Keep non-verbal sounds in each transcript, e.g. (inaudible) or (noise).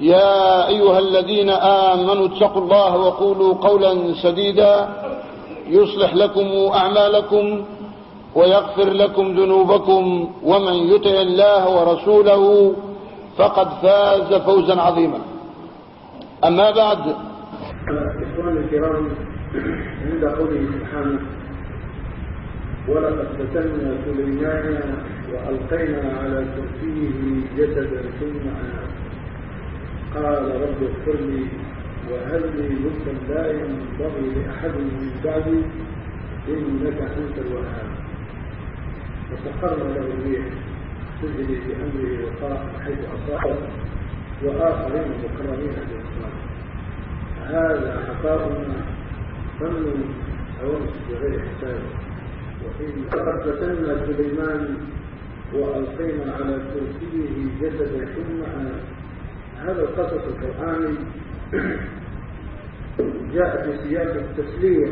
يا أيها الذين آمنوا اتقوا الله وقولوا قولا سديدا يصلح لكم أعمالكم ويغفر لكم ذنوبكم ومن يطع الله ورسوله فقد فاز فوزا عظيما. أما بعد. إخواني الكرام عند قوله سبحانه ولقد فتنا سليمان وألقينا على كرسيه جسدا ثم أناب قال رب اغفر لي وهب لي ملكا لا ينبغي لأحد من بعدي إنك أنت الوهاب. وسخرنا له الريح تجري بأمره وقاء حيث أصاب وآخرين مكرمين في الإسلام هذا عطاؤنا فمن أونس بغير حساب. وإن لقد فتنا سليمان وألقينا على كرسيه جسدا ثم هذا القصص القرآني جاء في سياق التسلية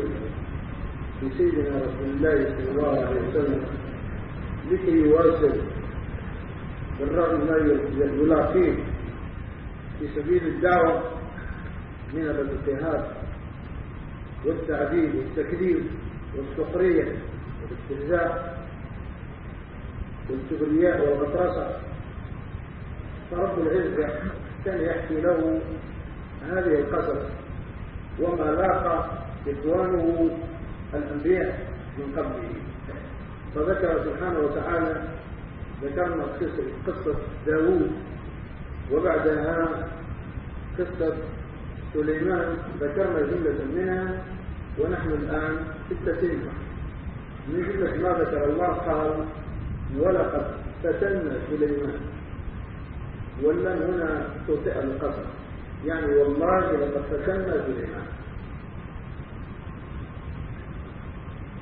لسيدنا رسول الله صلى الله عليه وسلم لكي يواصل بالرغم ما يلاقيه في سبيل الدعوة من الاضطهاد والتعذيب والتكذيب والسخرية والاستهزاء والكبرياء والغطرسة فرب العزة كان يحكي له هذه القصص. وما لاقى إخوانه الأنبياء من قبله. فذكر سبحانه وتعالى ذكرنا قصة داوود. وبعدها قصة سليمان. ذكرنا جملة منها ونحن الآن في التتمة من جملة ما ذكر الله قال ولقد فتنا سليمان. واللام هنا توطئ القصر يعني والله لقد فتنا سليمان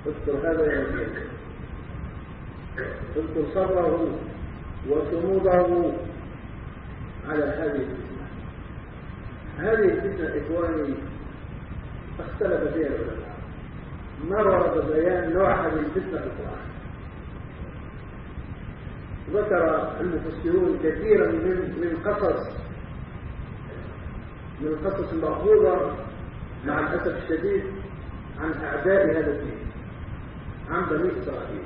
اذكر هذا يا اذكر صبره وصموده على هذه الفتنة. هذه الفتنة إخواني اختلف فيها العلماء. ما ورد بيان نوع هذه الفتنة في القرآن. ذكر المفسرون كثيرا من من قصص من القصص المأخوذة مع الأسف الشديد عن أعداء هذا الدين عن بني إسرائيل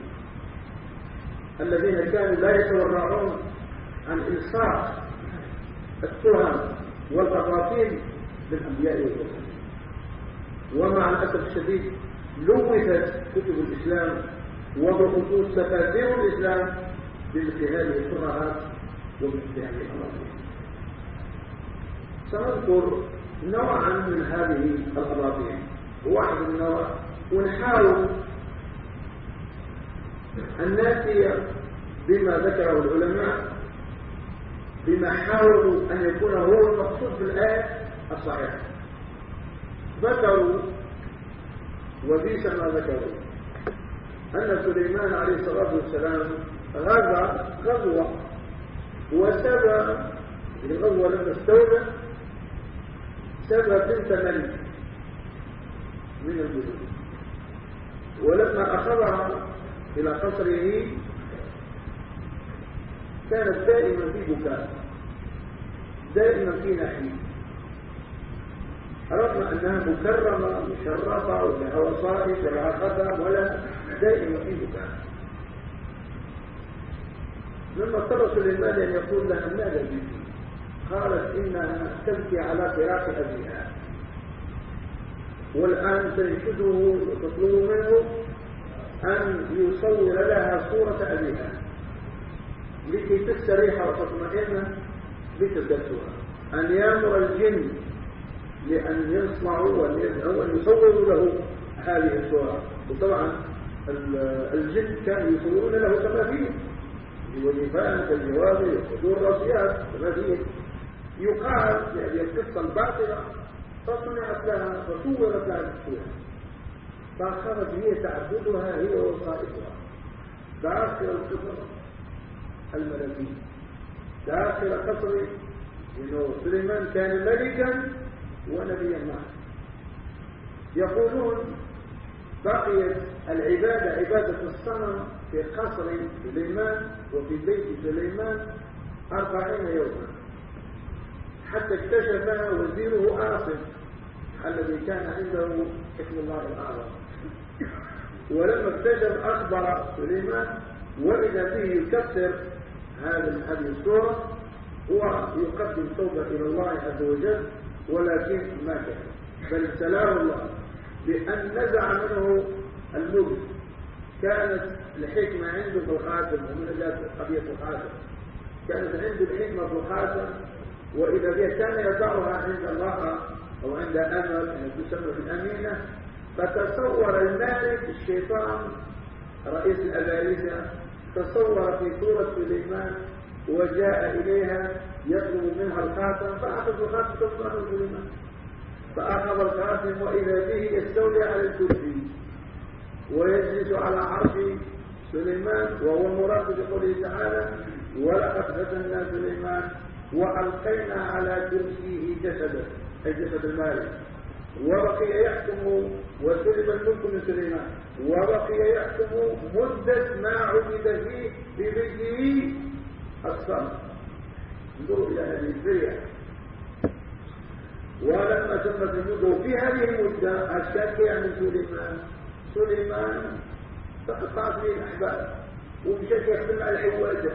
الذين كانوا لا يتورعون عن إلصاق التهم والأباطيل بالأنبياء والرسل. ومع الأسف الشديد لوثت كتب الإسلام وبخصوص تفاسير الإسلام بمثل هذه الشبهات ومثل هذه الأباطيل سنذكر نوعا من هذه الأباطيل واحد النوع ونحاول أن نأتي بما ذكره العلماء بما حاولوا أن يكون هو المقصود في الآية الصحيحة. ذكروا وبيس ما ذكروا. أن سليمان عليه الصلاة والسلام غزا غزوة وسبى الغزوة لما استولى سبى بنت ملك من الجنود ولما أخذها إلى قصره كانت دائما في بكاء دائما في نحيب رغم أنها مكرمة مشرفة ولها وصائف ولها قدم ولا دائما في بكاء. لما اضطر سليمان أن يقول لها ماذا بك قالت إنها تبكي على فراق أبيها. والآن تنشده وتطلب منه أن يصور لها صورة أبيها لكي تستريح وتطمئن بتدبرها. أن يأمر الجن لأن يصنعوا وأن يصوروا له هذه الصورة. وطبعا الجن كانوا يصورون له تماثيل بوجفان كالجواب وصدور راسيات تماثيل يقال يعني القصة الباطلة فصنعت لها فصورت لها الصورة فأخذت هي تعبدها هي وصائفها. داخل القصر الملكي. داخل قصر إنه سليمان كان ملكا ونبيا معه. يقولون بقيت العبادة عبادة الصنم في قصر سليمان وفي بيت سليمان أربعين يوما. حتى اكتشف وزيره آصف الذي كان عنده حكم الله الأعظم. ولما اكتشف أخبر سليمان وإذا به يكسر هذه الصورة ويقدم توبة إلى الله عز وجل ولكن ما كان. بل ابتلاه الله بأن نزع منه الملك كانت الحكمة عنده في الخاتم ومن ذات قضية الخاتم كانت عنده الحكمة في الخاتم وإذا بها كان يضعها عند الله أو عند أمل أن تسمى في الأمينة فتصور المالك الشيطان رئيس الأبارسة تصور في سورة سليمان وجاء إليها يطلب منها الخاتم فأخذ الخاتم تصور سليمان. فأخذ الخاتم وإذا به يستولي على الكرسي ويجلس على عرش سليمان وهو المراد بقوله تعالى ولقد فتنا سليمان وألقينا على كرسيه جسدا أي جسد المالك وبقي يحكم وسلب الملك من سليمان وبقي يحكم مدة ما عبد فيه في بيته الصمت انظروا إلى هذه الفرية ولما تمت المدة في هذه المدة الشك يعني سليمان سليمان تقطع فيه الأحباب ومشى يخدم على الحواجة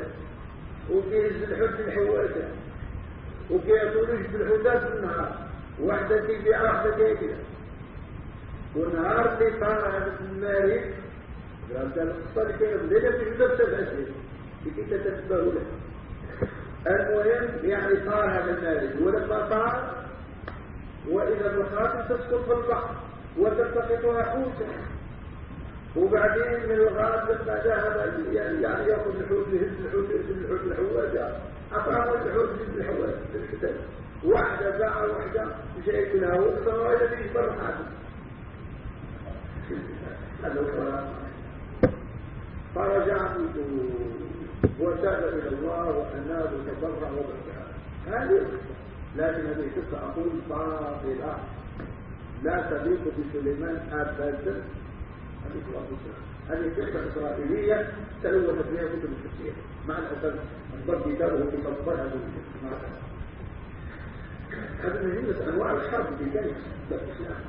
وكيهز الحب الحواجة وكيهتولج بالحدات بالنهار واحدة تيجي واحدة تيجي. ونهار اللي صار هذا المارك قالت القصة اللي كانت بدينا في حدود سبع سنين. كي تتنبه له المهم يعني صار هذا المارك ولما صار وإذا الخاتم تسقط في البحر وتلتقطها حوتا وبعدين من الغرب لما ذهب يعني يأخذ الحوت يهز الحوت يهز الحوت الحواجه اطعمه الحوت يهز الحواجه واحدة ساعه واحدة مشيت لها وقصه برا حاجة هذا فرجع وتاب إلى الله واناب وتضرع وبكى هذه لكن هذه القصة أقول باطله لا تليق بسليمان ابدا. هذه قصة إسرائيلية تلوثت فيها كتب التفسير. مع الأسف انضم كتابه في مصدرها مع هذا من جملة أنواع الحرب في كلمة الإسلام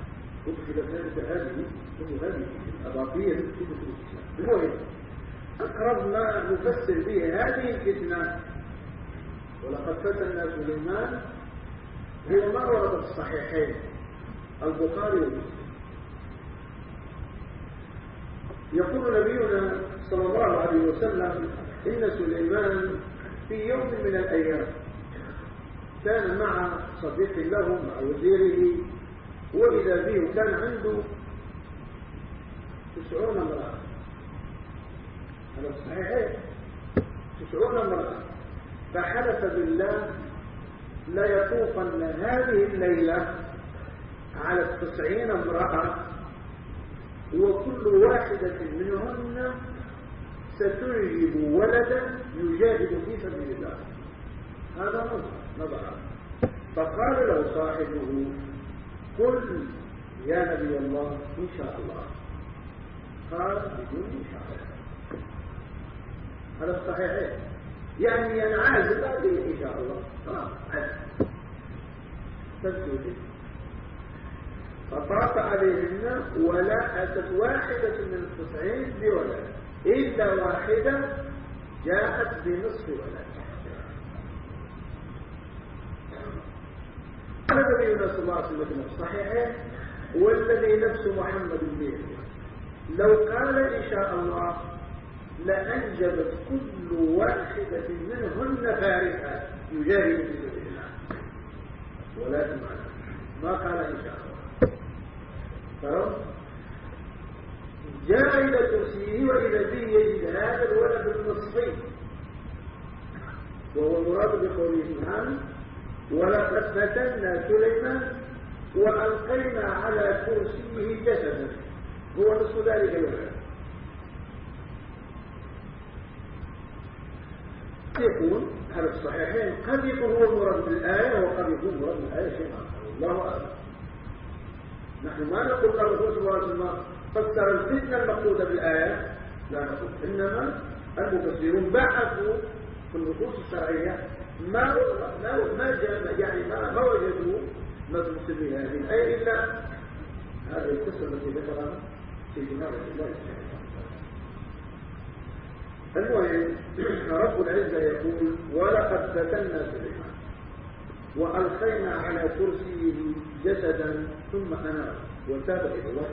أدخل ذلك هذه من هذه الأباطيل في كتب الإسلام المهم أقرب ما نفسر به هذه الفتنة. ولقد فتنا سليمان هو ما ورد في الصحيحين البخاري ومسلم. يقول نبينا صلى الله عليه وسلم إن سليمان في يوم من الأيام كان مع صديق له مع وزيره وإذا به كان عنده تسعون امرأة. هذا صحيح؟ تسعون امرأة. فحلف بالله لا يطوفن هذه الليلة على التسعين امرأة. وكل واحدة منهن ستنجب ولدا يجاهد في سبيل الله. هذا نظر فقال له صاحبه قل يا نبي الله إن شاء الله. قال بدون إن شاء الله. هذا الصحيحين يعني ينعزل هذه إن شاء الله. خلاص تسجد فطاف عليهن ولا أتت واحدة من التسعين بولد إلا واحدة جاءت بنصف ولد. قال النبي صلى الله عليه وسلم في الصحيحين والذي نفس محمد بيده لو قال إن شاء الله لأنجبت كل واحدة منهن فارسة يجاهد في سبيل الله ولكن ما قال إن شاء الله. جاء إلى كرسيه وإلى ذي يجد هذا الولد النصفي وهو المراد بقوله سبحانه ولقد فتنا سليمان وألقينا على كرسيه جسدا. هو نصف ذلك الولد. يكون هذا الصحيحين قد يكون هو المراد بالآية وقد يكون مراد بالآية شيء آخر الله. أعلم نحن ما نقول الرسول صلى الله عليه وسلم فسر الفتنة المقصودة بالآية. لا نقول إنما المفسرون بحثوا في النصوص الشرعية ما ما ما جاء يعني ما ما وجدوا مدرسة بهذه الآية إلا هذه القصة التي ذكرها سيدنا رسول الله المهم رب العزة يقول ولقد فتنا سليمان وألقينا على كرسيه جسدا ثم أناب وتاب إلى الله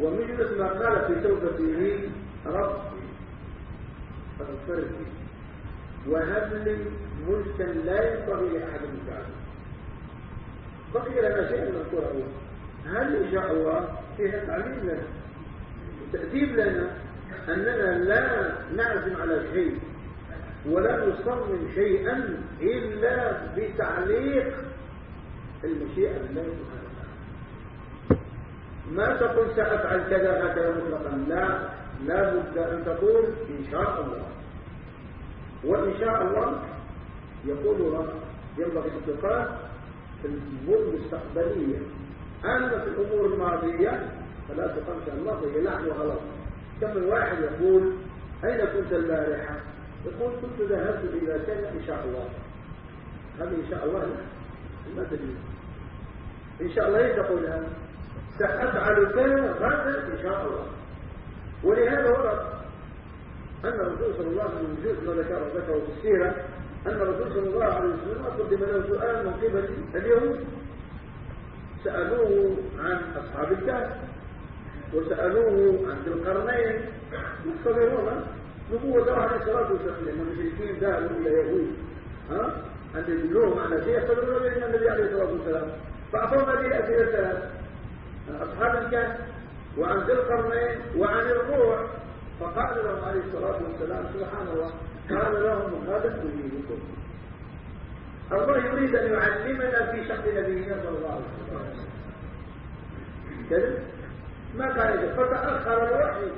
ومن مثل ما قال في توبته ربي اغفر لي. وهب لي ملكا لا ينبغي لأحد من بعده. بقي لنا شيء نذكره هل ان شاء الله فيها تعليم لنا؟ وتأديب لنا أننا لا نعزم على شيء ولا نصمم شيئا إلا بتعليق المشيئة بالله سبحانه وتعالى. ما تقول سافعل كذا هكذا مطلقا. لا لا بد أن تقول إن شاء الله. وإن شاء الله يقول رب ينبغي الاتقان في الأمور المستقبلية. أما في الأمور الماضية فلا تقام شاء الله فهي لعن وغلط. كم الواحد يقول أين كنت البارحة؟ يقول كنت ذهبت إلى كذا إن شاء الله. هذه إن شاء الله؟ لا. تدري إن شاء الله تقول هذا سأفعل كذا غدا إن شاء الله. ولهذا ورد أن الرسول صلى الله عليه وسلم ما ذكره في السيرة أن الرسول صلى الله عليه وسلم قدم له سؤال من قبل اليهود. سألوه عن أصحاب الكهف وسألوه عن ذي القرنين. يختبرون نبوة عليه الصلاة والسلام. لأن المشركين ذهبوا إلى يهود ها؟ أن يدلوهم على شيء يختبرون به النبي عليه الصلاة والسلام. فأعطوهم هذه الأسئلة الثلاث عن أصحاب الكهف وعن ذي القرنين وعن الروح فقال لهم عليه الصلاة والسلام سبحان الله قال لهم هذا تريدكم الله يريد أن يعلمنا في شق نبينا صلى الله عليه وسلم. كذا ما يجب. فتأخر الوحي.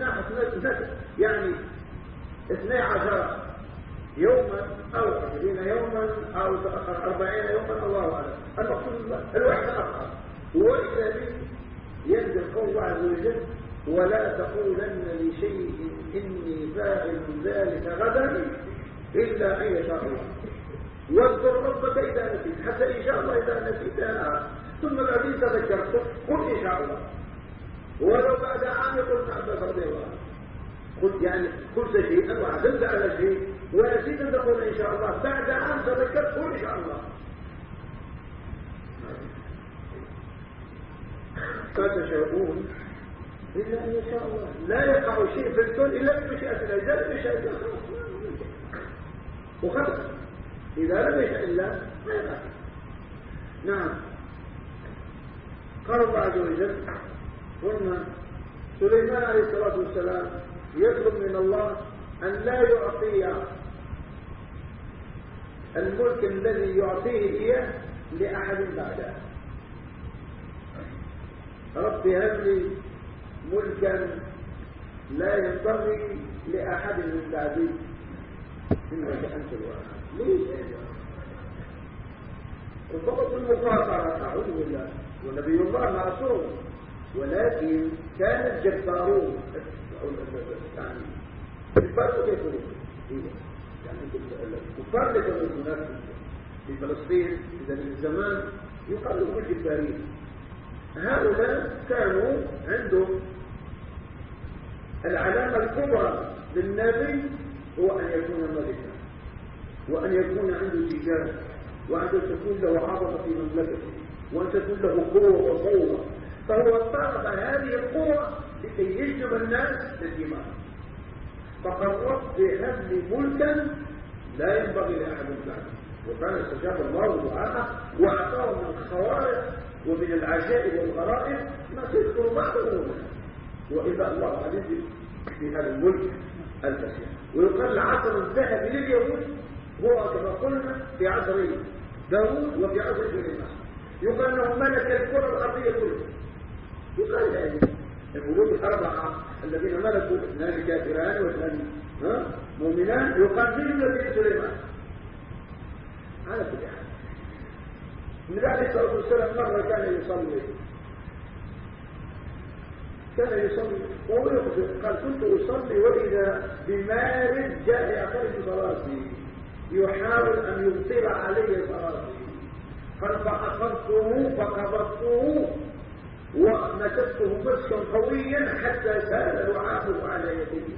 نحن يعني اثني عشر يوما أو عشرين يوما أو تأخر أربعين يوما الله أعلم. المقصود الوحي تأخر وإذا ينزل قول الله عز وجل ولا تقولن لشيء إني فاعل ذلك غدا إلا أن يشاء الله. واذكر ربك إذا نسيت حتى إن شاء الله إذا نسيت. ثم بعدين تذكرت قل إن شاء الله. ولو بعد عام قلت رضي الله قلت يعني قلت شيئا وعزمت على شيء ونسيت أن تقول إن شاء الله. بعد عام تذكرت قل إن شاء الله. فتشاءون إلا أن يشاء الله. لا يقع شيء في الكون إلا بمشيئة الله. إذا لم يشاء الله. وخلص. إذا لم يشاء الله ما يقع. نعم. قال الله عز وجل قلنا سليمان عليه الصلاة والسلام يطلب من الله أن لا يعطي الملك الذي يعطيه إياه لأحد بعده. رب هب لي ملكا لا ينبغي لأحد من بعدي. إنك أنت الواحد ليش الضغط المفاصلة أعوذ بالله. ونبي الله معصوم. ولكن كان الجبارون كيف الكفار اللي كانوا هناك في فلسطين في ذلك الزمان يقال لهم الجبارين هؤلاء كانوا عندهم العلامة الكبرى للنبي هو أن يكون ملكا وأن يكون عنده تجارة وأن تكون له عظمة في مملكته وأن تكون له قوة وصوة فهو طلب هذه القوة لكي يجذب الناس للإيمان فقررت بهب ملكا لا ينبغي لأحد بعده وكان استجاب الله دعاءه وأعطاه من الخوارق ومن العجائب والغرائب ما تذكر بعضه وإذا الله عليه في هذا الملك الفسيح ويقال العصر الذهبي لليهود هو كما قلنا في عصر داوود وفي عصر سليمان يقال إنه ملك الكرة الأرضية كلها. يقال ذلك الملوك الأربعة الذين ملكوا اثنان كافران واثنان مؤمنان يقال من الذي سليمان. على كل حال. النبي عليه الصلاة والسلام مرة كان يصلي. كان يصلي. وهو قال كنت أصلي وإذا بمارد جاء يعترض صلاتي. يحاول أن يبطل علي صلاتي. قال فأخذته فقبضته ومسكته مسكا قويا حتى سال لعابه على يديه.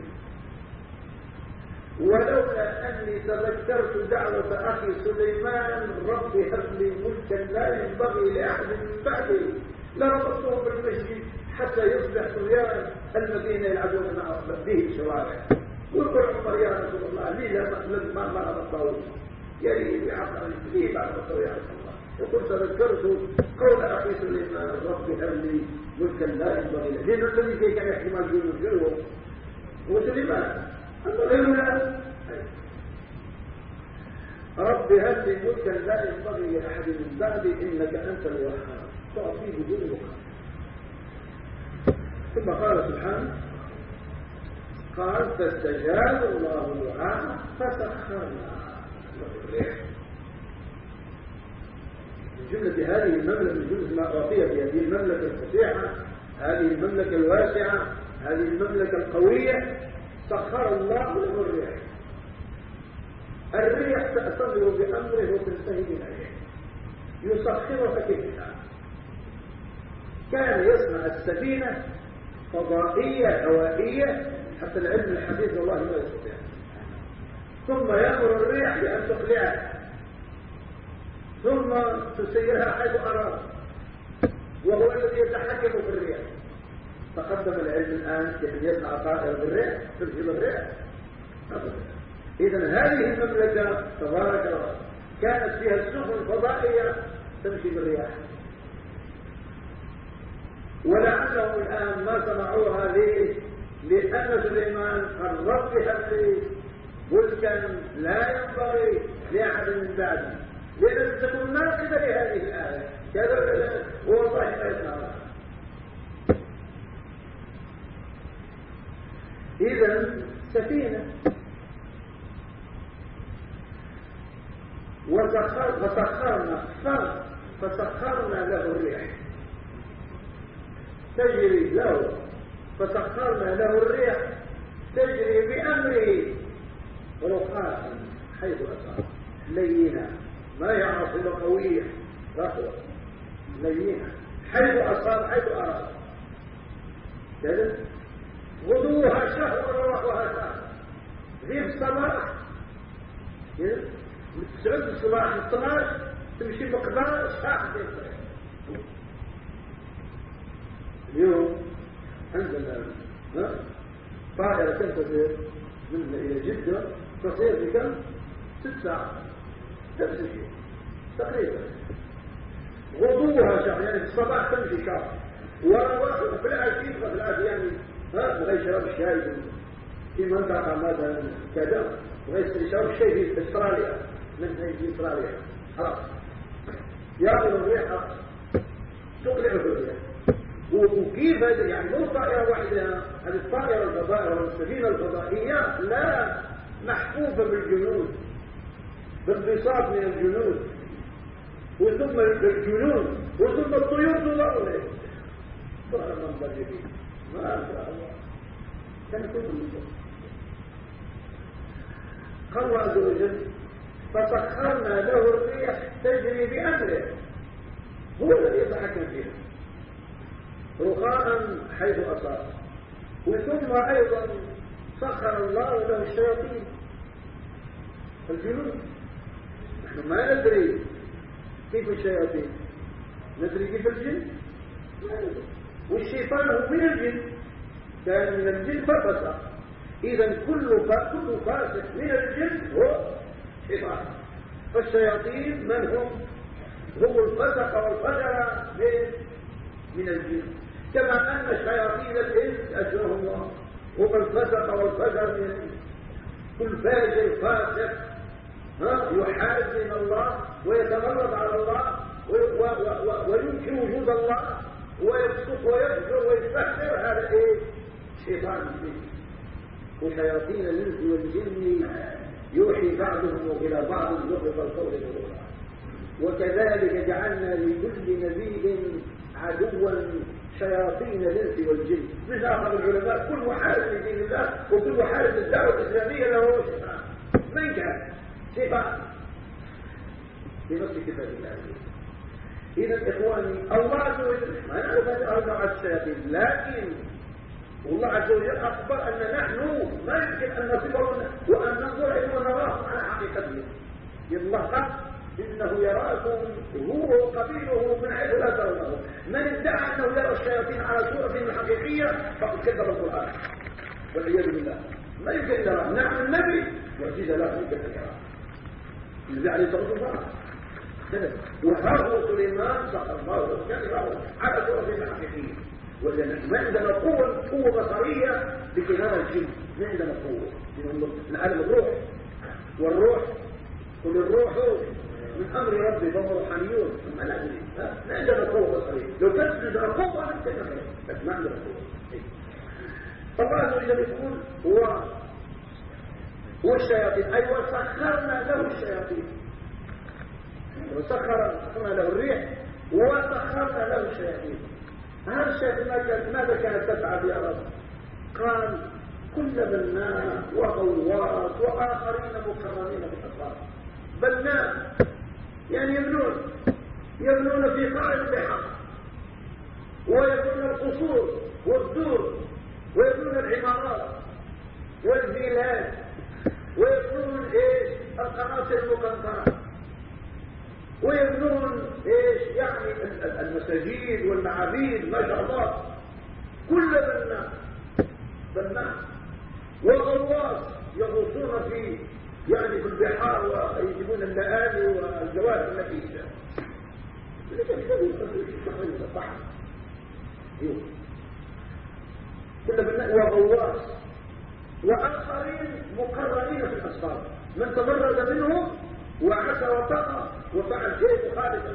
ولولا أني تذكرت دعوة أخي سليمان رب هب لي ملكا لا ينبغي لأحد من بعدي. لربطته بالمسجد حتى يصبح صبيان الذين يلعبون مع به شوارع. ويقول عمر يا رسول الله لي لا ما ما ربطته يعني بعقل لي بعد يا رسول الله يقول تذكرت قول أخي سليمان رب هب لي ملكا لا ينبغي له لأنه الذي كان احتمال جنوب هو سليمان. أما رب هب لي ملكا لا ينبغي لأحد من بعدي إنك أنت الوهاب. تعطيه بدون مقام ثم قال سبحانه قال فاستجاب الله دعاء فسخرنا الريح. جملة هذه المملكة من جملة ما أعطي في هذه المملكة الفسيحة هذه المملكة الواسعة هذه المملكة القوية سخر الله له الريح. الريح تأتمر بأمره وتنتهي بنهيه يسخرها كيف كان يصنع السفينة فضائية هوائية حتى العلم الحديث والله ما يستطيع. ثم يأمر الريح بأن تقلعها. ثم تسيرها حيث أراد وهو الذي يتحكم في الريح. تقدم العلم الآن كيف يصنع طائر بالريح تمشي بالريح إذا هذه المملكة تبارك الله كانت فيها السفن فضائية تمشي بالرياح. ولعلهم الآن ما صنعوها ليه؟ لأن سليمان قد ربها لي ملكا لا ينبغي لأحد من بعده. لأن تكون ناقدة لهذه الآية. كذا والله ما يسمعها إذا سفينة. وسخرنا فسخرنا له الريح. تجري له. فسخرنا له الريح. تجري بأمره. رخاء حيث أصاب. لينا. ما يعرف قوية رخوة لينا حيث أصاب حيث أراد. كذا غدوها شهر وروحها شهر. في الصباح تسعد الصباح 12 تمشي مقدار ساعة اليوم عندنا طائرة تنتظر من إلى جدة تصير بكم؟ ست ساعات. نفس الشيء تقريبا. غضوها شهر يعني في الصباح تمشي شهر ورواحها في العشي في العشي يعني ها بغي يشرب الشاي في منطقة مثلا كذا بغي يشرب الشاي في أستراليا. من في أستراليا. خلاص. ياخذ الريحة. تقلع في الريح وكيف يعني مو طائرة واحدة. هذه الطائرة الفضائية والسفينة الفضائية لا محفوفة بالجنود. بالبساط من الجنود وثم الجنود وثم الطيور إليه ظهر منظر جديد ما شاء الله. كان كل قال عز وجل فسخرنا له الريح تجري بأمره. هو الذي يتحكم فيها. رخاء حيث أصاب. وثم أيضا سخر الله له الشياطين. الجنود ما ندري كيف الشياطين ندري كيف الجن؟ والشيطان هو من الجن. كان من الجن ففسق إذا كل كل فاسق من الجن هو شيطان. فالشياطين من هم؟ هم الفسق والفجر من من الجن. كما أن شياطين الإنس أجرهم الله. هم الفسق والفجر من الإنس كل فاجر فاسق يحارب من الله ويتمرد على الله وينكر وجود الله ويبسط ويفجر ويستحقر هذا إيه؟ شيطان وشياطين الانس والجن يوحي بعضهم إلى بعض زخرف القول غرورا وكذلك جعلنا لكل نبي عدوا شياطين الانس والجن. من اخر العلماء كل محارب لدين الله وكل محارب للدعوة الإسلامية له شيطان. من كان بنص كتاب الله إذا إخواني الله عز وجل ما نعرف ان الشياطين لكن والله عز وجل أخبر أن نحن ما يمكن أن نصفه وأن ننظر اليه ونراه على حقيقته الله قال إنه يراكم هو وقبيله من حيث لا ترونه. من ادعى أنه يرى الشياطين على صورة حقيقية فقد كذب القرآن. والعياذ بالله. ما يمكن أن نراه نعم النبي معجزه لا يمكن يراه. عليه الصلاه والسلام وهرب سليمان سخر الله كذبه على حقيقيه ولأن ما عندنا قوة قوة بصرية بكلام الجن. ما عندنا قوة. العالم الروح. والروح كل الروح من أمر ربي فهم روحانيون ما ندري ما عندنا قوة بصرية. لو كانت عندنا نتكلم لكن ما عندنا قوة. الله عز وجل يقول هو هو الشياطين أي وسخرنا له الشياطين. وسخرنا له الريح وسخرنا له الشياطين. هذا الشيخ ماذا كانت تفعل يا رب؟ قال كل بناء وغواص وآخرين مكرمين بالاسرار بناء يعني يبنون يبنون في قاع البحر ويبنون القصور والدور ويبنون العمارات والفيلات. ويبنون إيش؟ القناصر المقنطرة. ويبنون إيش؟ يعني المساجد والمعابيد ما شاء الله. كل بناء بناء وغواص يغوصون في يعني في البحار ويجيبون اللآلي والجواد النفيسة. كل بناء وغواص وآخرين مقررين. في الأسفار من تمرد منهم وعسى وطغى وفعل شيء مخالفا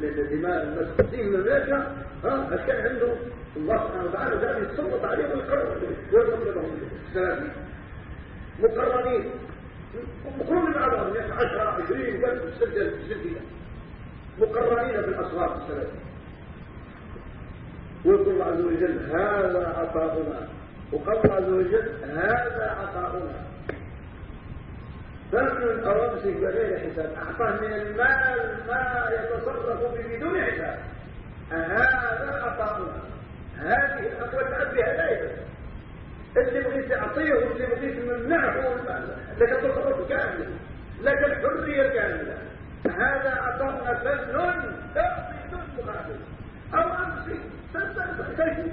لدماء المسجدين المملكة ها؟ كان عنده. الله سبحانه وتعالى ذلك يتسلط عليهم ويقرر ويضرب لهم السلامين مقررين مقرون بعضهم 10 20 بل سجل سجل مقررين بالأصغار السلامين ويقول الله عز وجل هذا عطاؤنا وقال الله عز وجل هذا عطاؤنا. فمن أرمسك بغير حساب. أعطاه من المال ما يتصرف به بدون حساب. هذا عطاؤنا. هذه الأقوى تأبيها لا اللي بغيت تعطيه واللي بغيت تمنعه لك التصرف كامل لك الحرية كاملة. هذا عطاؤنا فن تعطي دون مقابل أو أمسك. تجد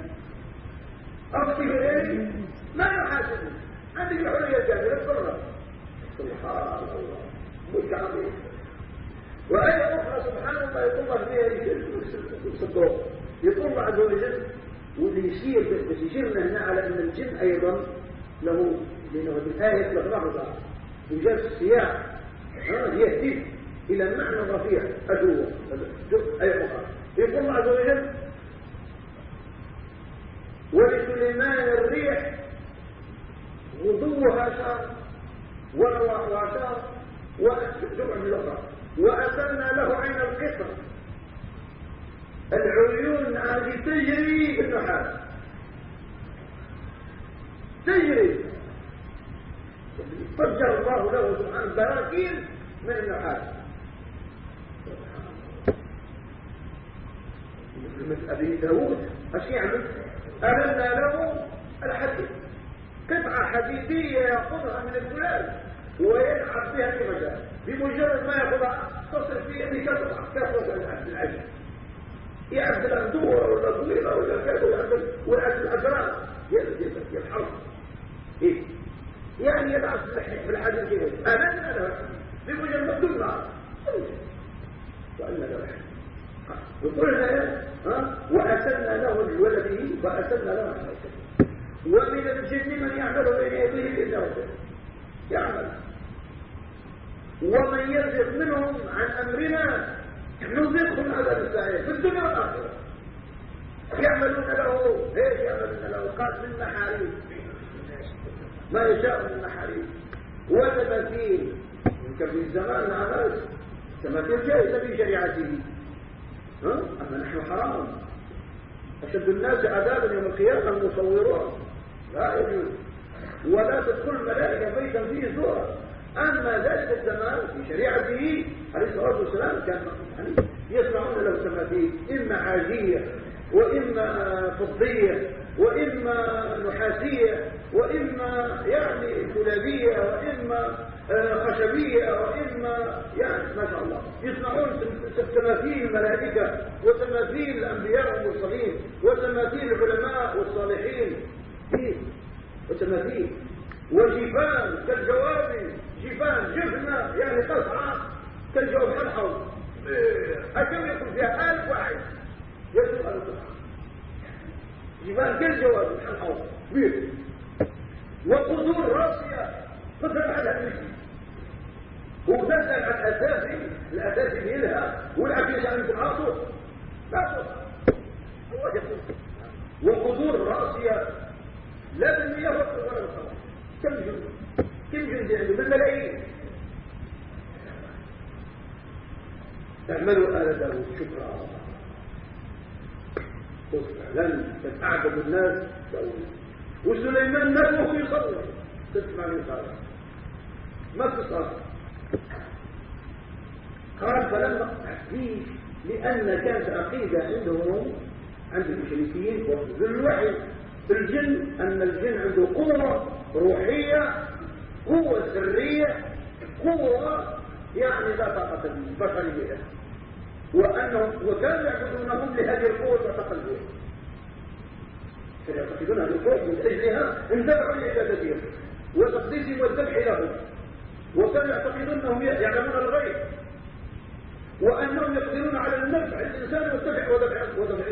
أمسك إليه ما يحاسبه عندك الحرية كاملة تتصرف سبحان الله. ملك عظيم وآية أخرى سبحان الله الله فيها الصدوق الله. عز وجل واللي يصير بس يشير هنا على أن الجن أيضا له لأنه في الآية يطلق لحظة يجاز السياق يهدي إلى معنى رفيع أدوة أي أخرى. يقول الله عز وجل ولسليمان الريح غدوها شهر وأشار وجمع من الأخرى. وأسلنا له عين القطر. العيون هذه تجري بالنحاس تجري. فجر الله له سبحانه براكين من النحاس. مثل أبي داود إيش يعمل أهلنا له الحديث؟ قطعة حديدية يأخذها من الفلان ويلعب بها في مجال. بمجرد ما يأخذها تصل فيه أني كثرة كثرة العجل يعدل الدور ولا طويلة ولا كذا ويعدل الأجرام يتحرك إيه؟ يعني يضع في الحديث. كده أنا أنا بمجرد دولار وأنا له وقلنا وأسلنا له لولده وأسلنا له ومن الجن من يعمل بين يديه إلا يعمل. ومن يرزق منهم عن أمرنا نذيقهم عذاب السعير في الدنيا والآخرة. يعملون له إيش يعملون له؟ قال من محاريب. ما يشاء من محاريب. وتماثيل يمكن في الزمان ناس تماثيل جائزة في شريعته؟ أما نحن حرام. أشد الناس عذابا يوم القيامة المصورون. لا يجوز. ولا تدخل الملائكة بيتا فيه سورة أما ذلك الزمان في شريعته عليه الصلاة والسلام كان يعني يصنعون له تماثيل إما عاجية وإما فضية وإما نحاسية. وإما يعني كلابية وإما آه، خشبية وإما يعني ما شاء الله. يصنعون تماثيل الملائكة وتماثيل الأنبياء والمرسلين وتماثيل العلماء والصالحين. وتماثيل. وجفان كالجواب جفان جفنة يعني قصعة كالجواب الحوض. أكم يكون فيها ألف واحد يجب أن تقع جبال كالجواب الحوض. وقدور راسية قدر على المسجد وتسأل عن أساسي الأساسي بيلها والعكيس عن العاطف لا هو يقول. وقدور راسية لا بالمية ولا الصلاة كم جزء كم جزء عنده؟ بالملايين اعملوا آل داود شكرا. فعلا أعبد الناس. داود وسليمان نفسه يصلي. تسمع يصلي ما تصلي. قال فلما ليش لأن كانت عقيدة عندهم عند المشركين وفي الوحي في الجن أن الجن عنده قوة روحية قوة سرية قوة يعني لا طاقة البشرية. وأنهم وكانوا يعبدونهم لهذه القوة وتقلبها كانوا يعتقدون هذه القوة من أجلها اندفعوا لعبادتهم وتقديسهم والذبح لهم وكانوا يعتقدون أنهم يعلمون الغيب وأنهم يقدرون على النفع الإنسان والذبح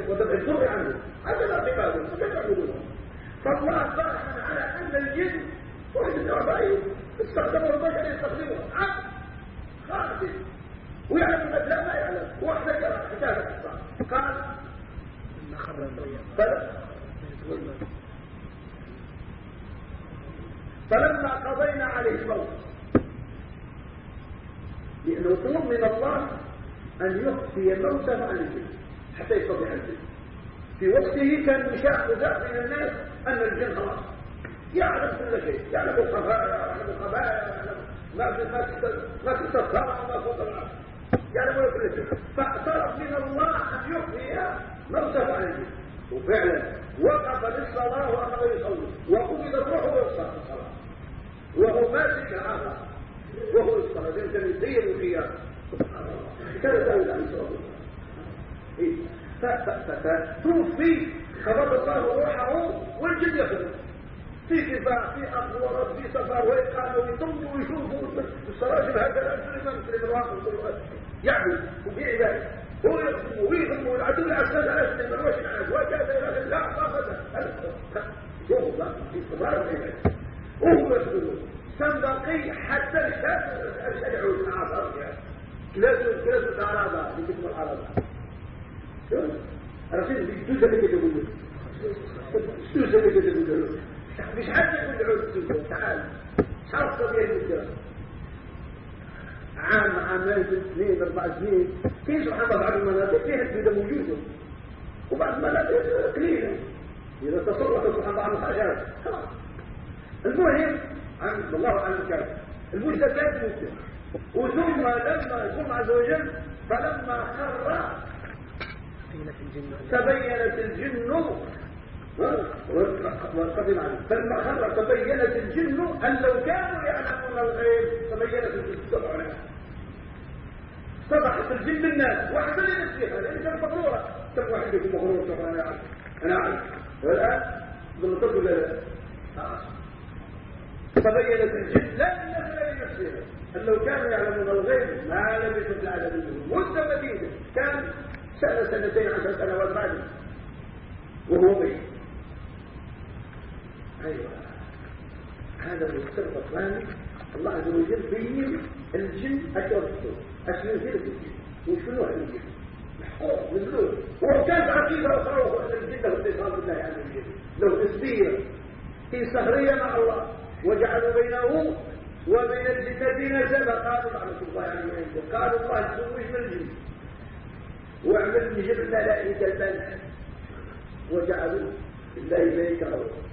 وذبح الضر عنه هذا لا عبادهم فكيف يعبدونهم فالله قال على أن الجن واحد من الربائي استخدموا البشر يستخدموا عبد خالد ويعلم انك لا ما يعلم واحد يقرا كتاب قال فلما قضينا عليه الموت لأنه طلب من الله أن يخفي موته عن الجن حتى يستطيع الجن. في وقته كان يشاع من الناس أن الجن خلاص. يعلم كل شيء يعلم الخفايا يعلم الخبايا يعلم ما في ما العرش يعلم كل شيء. فاعترف من الله أن يحيي موته عن الجن. وفعلا وقف للصلاة واخذ يصلي وقبض الروح ويصلي الصلاة. وهو ماسك هذا. وهو الصلاه لأن كان يزين القيام سبحان الله كان داود عليه الصلاه والسلام فتوفي خبر الله روحه والجن يخرج. في كفاء في أقوارات في سفر ويقال ويطم ويشوف السراجل هكذا سليمان سليمان واقف يعمل وفي عباده هو ويغم والعدو العسكري على سليمان وش العاد وكذا لا طاقه شوفوا بقى في استمرار العباده وهو يسجدون صندوقي حتى الشاب يدعو الآثار كلاسو كلاسو الأعراض بكتب الأعراض رسول بيجوز اللي كده بيقول بيجوز اللي كده بيقول مش حتى يقول تعال. شرط طبيعي الدراسة عام عامين اثنين أربع سنين. في سبحان الله بعض المناطق؟ فيها الجودة موجودة وبعض المناطق قليلة إذا تصرف سبحان الله عن خلاص المهم عن الله أعلم كان المجدة كانت مجدة وثم لما يقوم عز وجل فلما خر تبينت الجن والقدم عنه فلما خر تبينت الجن أن لو كانوا يعلمون الغيب تبينت الجن. صدحت الجن بالناس اللي نفسها لأن كانت مغروره كم واحد يكون مغرور شوف أنا أعرف. أنا أعرف. والان بالنطق ولا لا تبينت الجن. لا الناس لا لنفسها لو كانوا يعلمون الغيب ما لبثوا في العذاب مدة مديدة كان سنة سنتين عشر سنوات بعد. وهو ميت. أيوه هذا هو السر الثاني الله عز وجل بين الجن اشرفته اشياء الجن؟ وشنو الجن؟ محقوق مزلول هو كان عقيدة أخرى أن الجن له اتصال بالله عز وجل. له تسبيح. في سهرية مع الله وجعلوا بينه وبين الجنة نسبة قالوا الله عليهم قالوا الله تزوج من الجن؟ واعمل نجب الملائكة الملح وجعلوا الله بينك روضا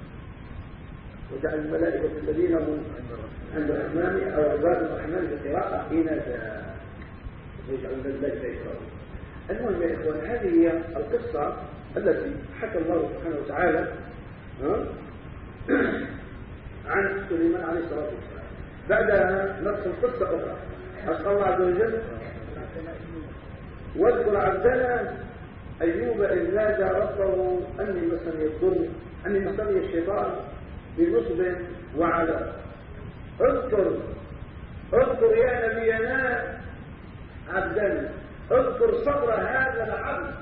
وجعل الملائكة الذين هم عند الرحمن أو عباد الرحمن في القراءة إناثا ويجعلون بينك روضا المهم يا إخوان هذه هي القصة التي حكى الله سبحانه وتعالى عن سليمان عليه الصلاة والسلام. بعدها نفس القصة أخرى. أسأل الله عز وجل واذكر عبدنا أيوب إذ نادى ربه أني مسني الضر أني مسني الشيطان. بنصب وعذاب اذكر اذكر يا نبينا عبدنا اذكر صبر هذا العبد.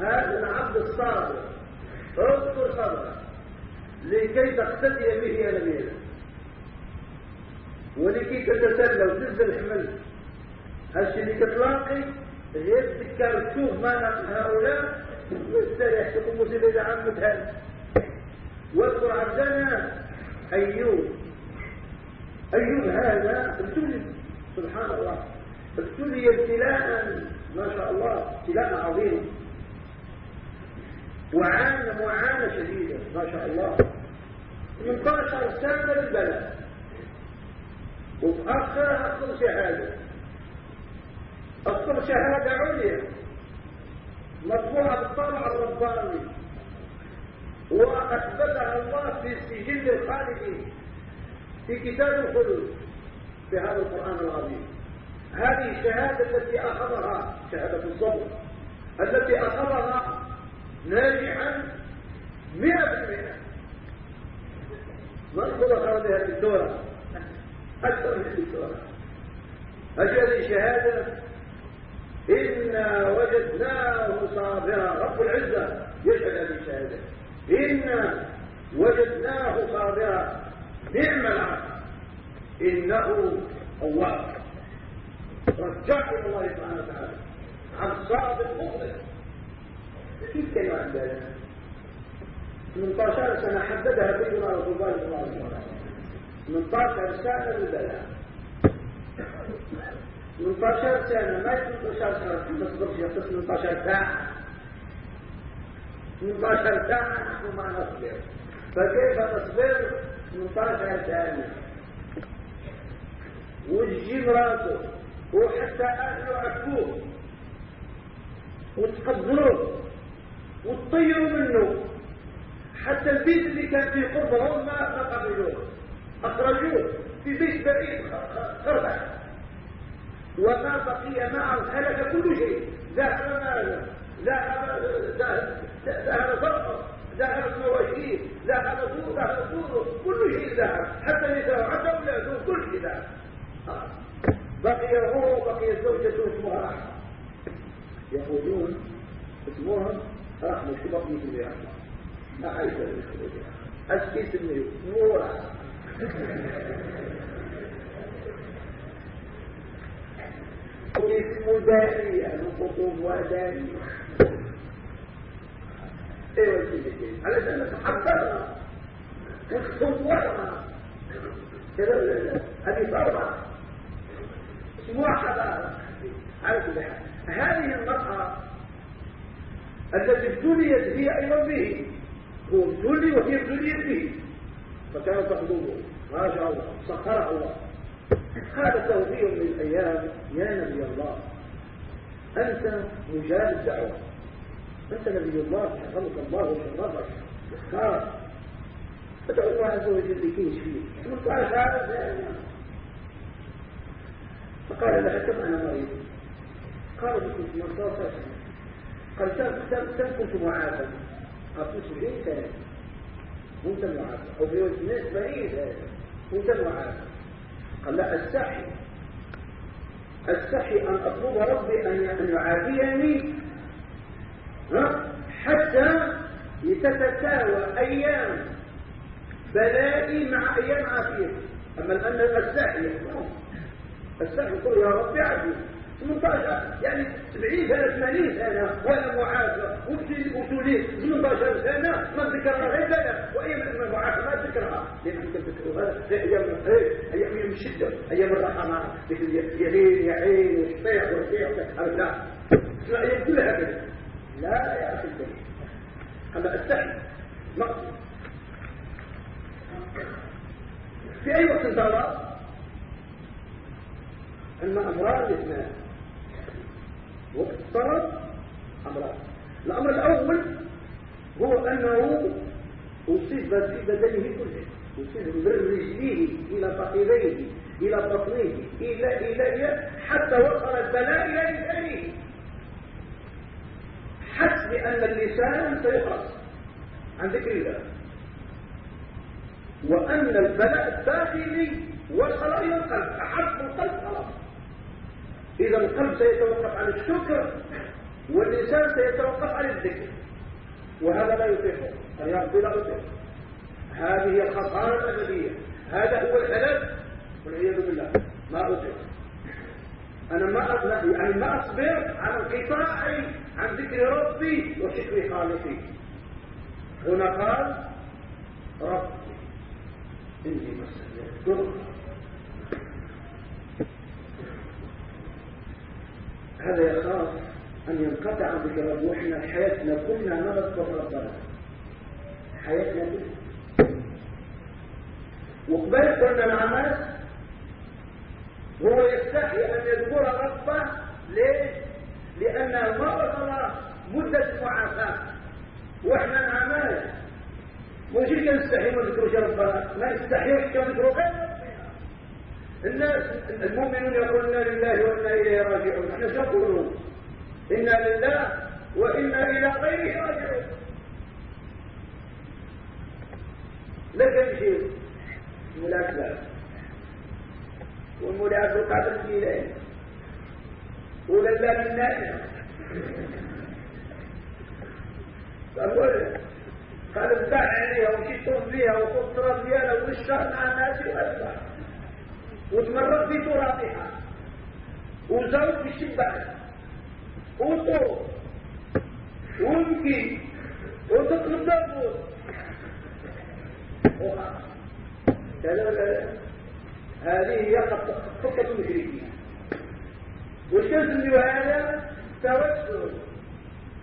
هذا العبد الصابر. اذكر صبره. لكي تقتدي به يا نبينا ولكي تتسلى وتنزل حمل هالشي اللي تتلاقي غير تذكر تشوف ما هؤلاء. مستريح تكون مصيبة إذا عمت هذا واذكر عبدنا أيوب أيوب هذا؟ ابتلي. سبحان الله. ابتلي ابتلاء ما شاء الله. ابتلاء عظيم. وعانى معاناة شديدة ما شاء الله. 18 سنة للبلاء وفي أصل شهادة. أصل شهادة عليا. مطبوعة بالطبع الرباني. وأثبتها الله في سجل الخالدين في كتاب الخلود في هذا القرآن العظيم. هذه الشهادة التي أخذها شهادة الصبر التي أخذها ناجحا مئة بالمئة. ننقل هذه الدورة؟ أكثر من الدورة. هذه شهادة إنا وجدناه صابرا. رب العزة يشهد هذه الشهادة. إنا وجدناه صابرا نعم العبد. إنه أواب رجعت الله سبحانه وتعالى. عن صادق مخلص كيف كان عن ذلك 18 سنة حددها سيدنا رسول الله صلى الله عليه وسلم. 18 سنة للبلاء 18 سنة ما يكون 18 سنة. ما تصبرش يقص 18 ساعة 18 ساعة نحن ما نصبر. فكيف تصبر 18 سنة وتجيب راسه. وحتى أهله عكوه وتقبلوه. وتطيروا منه. حتى البيت اللي كان فيه قربهم ما قبلوه. أخرجوه في بيت بعيد خربح. وما بقي معه هلك كل شيء. ذهب ماله. ذهب ذهب فرقه ذهب مواشيه ذهب سوره ذهب سوره كل شيء ذهب حتى نساء حتى اولاده كل شيء ذهب بقي هو بقي زوجته اسمها رحمه يقولون اسمها رحمه شو بقي في رحمه ما عايشه أشكي سميه مو اسم دانية الخطوب ودانية إيه وسيلة علشان نتحضرها ونصورها هذه صورة حضارة على كل حال هذه المرأة التي ابتليت هي أيضا به هو ابتلي وهي ابتليت به فكانت تخطبه ما الله سخرها الله قالت له من الأيام يا نبي الله انت مجاب الدعوه انت نبي الله حفظك الله وشرفك قال فدعو الله عز وجل لكي يشفيك قال هذا فقال لها كم أنا مريض. قال كنت مرضى قال كم كم كنت معافى قلت 70 سنة وانت المعافى أو في ناس بعيد وانت المعافى قال لا أستحي. أستحي أن أطلب ربي أن يعافيني حتى تتساوى أيام بلائي مع أيام عافيتي أما الآن استحي استحي يقول يا ربي عافيني 18 يعني 70 سنة 80 سنة. ولا معافى. وتولي. 18 سنة. ما ذكرها غير ذلك وأيام المعافى ما ذكرها. لأن تذكرها. أيام الخير. أيام الشدة. أيام الرحمة. مثل يلين يا عين والشفيع والرفيع لا. الأيام كلها كذا. لا يا أخي الكريم هذا استحي مقصود. في أي وقت ترى أن أمرار الاثنان وقت الطرد أمران الأمر الأول هو أنه أصيب في بدنه كله. أصيب من رجليه إلى فقيريه إلى بطنه إلى إلى حتى وصل البلاء إلى لسانه حسب أن اللسان سيخلص عن ذكر الله. وأن البلاء الداخلي وصل إلى القلب. أحب القلب خلاص. إذا القلب سيتوقف عن الشكر واللسان سيتوقف عن الذكر. وهذا لا يطيقه. اليقظة لا يطيقه. هذه الخسارة الأبدية. هذا هو الهلاك والعياذ بالله. ما أطيقه. أنا ما يعني ما أصبر على انقطاعي عن ذكر ربي وشكر خالقي. هنا قال ربي إني مسجد هذا يخاف أن ينقطع ذكر وإحنا حياتنا كلنا نذكر ربنا. حياتنا كلها وقبل مع ناس هو يستحي أن يذكر ربه ليه؟ لأنه ما وصل مدة المعافاة وإحنا مع ناس مش كان نستحي ما نذكرش ربنا ما نستحيش كان نذكر غير. الناس المؤمنون يقولون لله وإنا إليه راجعون. إحنا نقولون؟ إنا لله وإنا إلى غيره راجعون. لكن شيء. من الأسباب والمولى القادر الجيلاني ولله من الناس قال ابدع عليها وشيتهم فيها وفطرت فيها لو اشتغلنا ناس واسباب وتمرق في ترابها. في الشباك. وطرق ومكي وتطلب دبوس هذه هي خطة المشركين. والجزم هذا توسل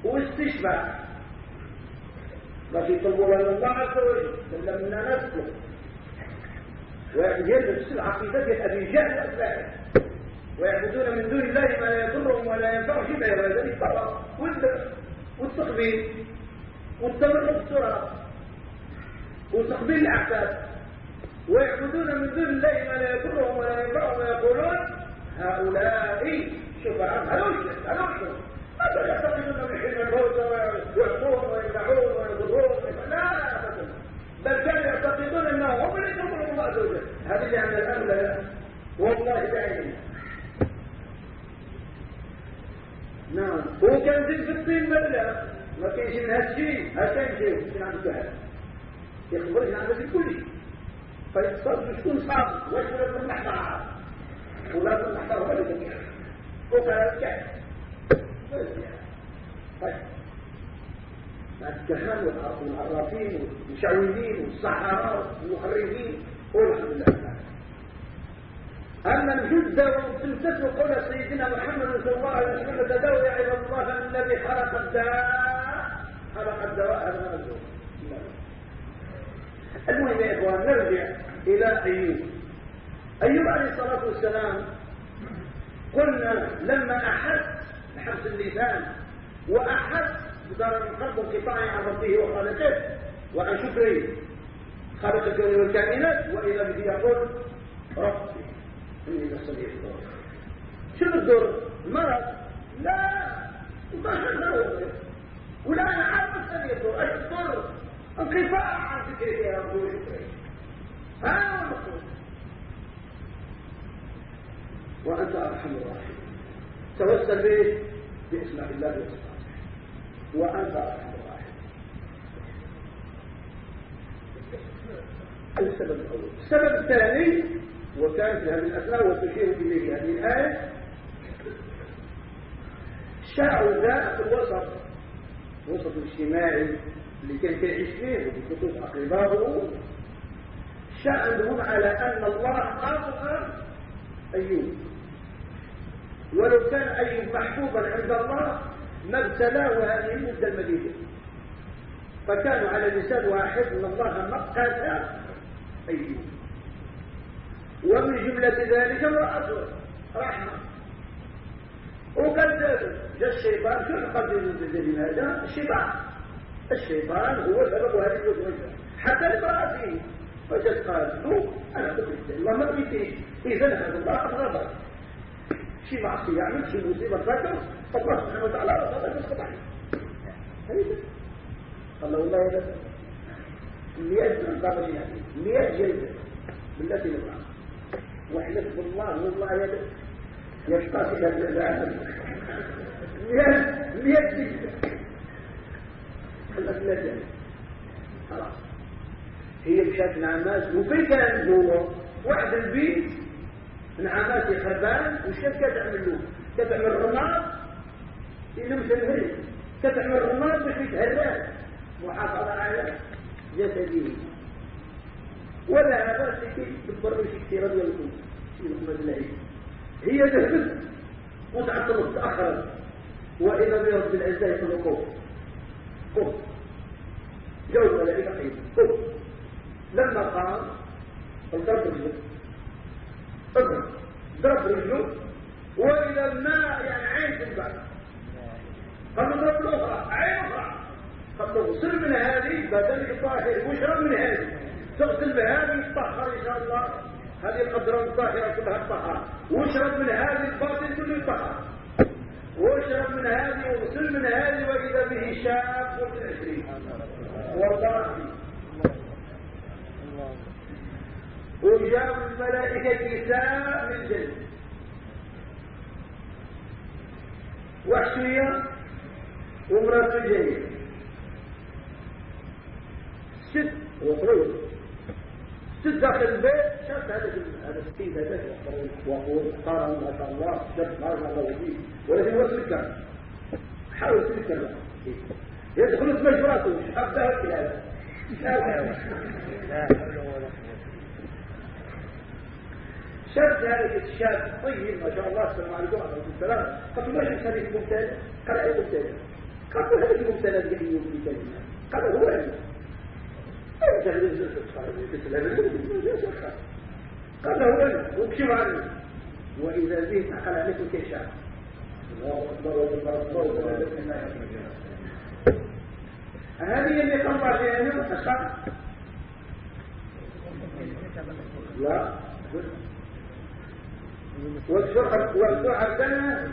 واستشفاء باش يطلبوا لنا الله عز وجل سلمنا نفسه ويلبس العقيدة أبي جهل أسلامه ويعبدون من دون الله ما لا يضرهم ولا ينفعهم شيء غير ذلك الطلاق والتقبيل والتمرق السرعة وتقبيل الأعتاب ويعبدون من دون الله ما لا يضرهم ولا ينفعهم ويقولون هؤلاء شفعاء هلوش هلوش ماذا يعتقدون من حلم الموت ويعطون ويدعون ويضرون لا أبدا بل كانوا يعتقدون انه هم اللي يضرهم الله عز وجل. هذه الان لا والله بعيننا نعم. هو كان في الطين بلا ما كانش منها شيء. هكذا شيء عنده جهل يخبرش عنده في كل شيء. فيتصرف شكون صعب ويشرب المحضر ولا المحضر هو اللي وكان الكهف طيب. الكهان والعرافين والمشعوذين والسحرة والمخرجين والحمد لله. أما الجدة والتلتف قول سيدنا محمد صلى الله عليه وسلم تداوي يا عباد الله الذي خلق الداء خلق الدواء هذا المهم يا إخوان نرجع إلى أيوب. أيوب عليه الصلاة والسلام قلنا لما أحس بحبس اللسان وأحس بدرجة قلب انقطاع عن ربه وخالقه وعن شكره خالق الكون والكائنات وإذا به يقول ربي إني لسميع الدعاء شنو الدور؟ المرض؟ لا. وضحك ولا أنا عارف الثاني الدور إيش الدور؟ انقطاع عن ذكر يا رب هذا المقصود وأنت أرحم الراحمين. توسل به باسماء الله وصفاته وأنت أرحم الراحمين. السبب الأول. السبب الثاني وكانت هذه الاسماء وتشير اليه هذه الآية الشرع ذا في الوسط. الوسط الاجتماعي اللي كان كيعيش فيه وبخصوص اقربائه شأنهم على أن الله أبغى أيوب ولو كان أيوب محبوبا عند الله ما ابتلاه هذه المدة المديدة فكانوا على لسان واحد أن الله مقت أيوب ومن جملة ذلك هو رحمة. وقد جاء الشيطان شو قد لماذا الشيطان الشيطان هو سبب هذه الوسوسه حتى لامرأته فجت قالت له أنا قلت الله ما بيتي إذا هذا الله قد غضب شي معصيه يعمل شي مصيبة فاتر الله سبحانه وتعالى غضب يسقط عليه قال له والله هذا 100 قال يعني 100 جلده بالتي نفعل واحلف بالله والله يا يشتاق إلى العالم 100 100 جلده خلاص خلاص. هي مشات نعماس وفين كان هو واحد البيت نعماس يخربان وشات كتعمل له كتعمل رماد مش الهري. كتعمل رماد باش يتهرب محافظة على جسده ولا هذا الشيء بالضرب شيء كثير رضي الله عنه. هي ذهبت وتعطلت تأخرت. وإذا برب العزة يقول قوم قوم جو الملائكة حين قوم لما قام رجله اضرب ضرب رجله وإلى الماء يعني عين تنبع قال ضرب الأخرى عين أخرى قال له اغسل من هذه بدل طاهر واشرب من هذه. تغسل بهذه تطهر إن شاء الله. هذه القدرة الطاهرة كلها الطهارة. واشرب من هذه الباطن كله الطهارة. واشرب من هذه واغسل من هذه وإذا به شاب وفي العشرين والله. وجاب الملائكة كساء من جنة وحشية ومرأة جاية ست وقريب ست داخل البيت شاف هذا هذا السيد هذا وقول قال ما شاء الله شاف ما شاء الله فيه ولكن هو سكر. حاول سكر. يدخل في مجراته أبدأ هذا شاب ذلك الشاب طيب ما شاء الله السلام عليكم ورحمه السلام قالوا ما يحس هذه المبتلى قال اي مبتلى قالوا هذه المبتلى اللي في كلمه قال هو علم قال هو علم وكشف عنه واذا به عقل عليكم كشاف الله اكبر اكبر هذه اللي قطع فيها الخط لا واذكر عبدنا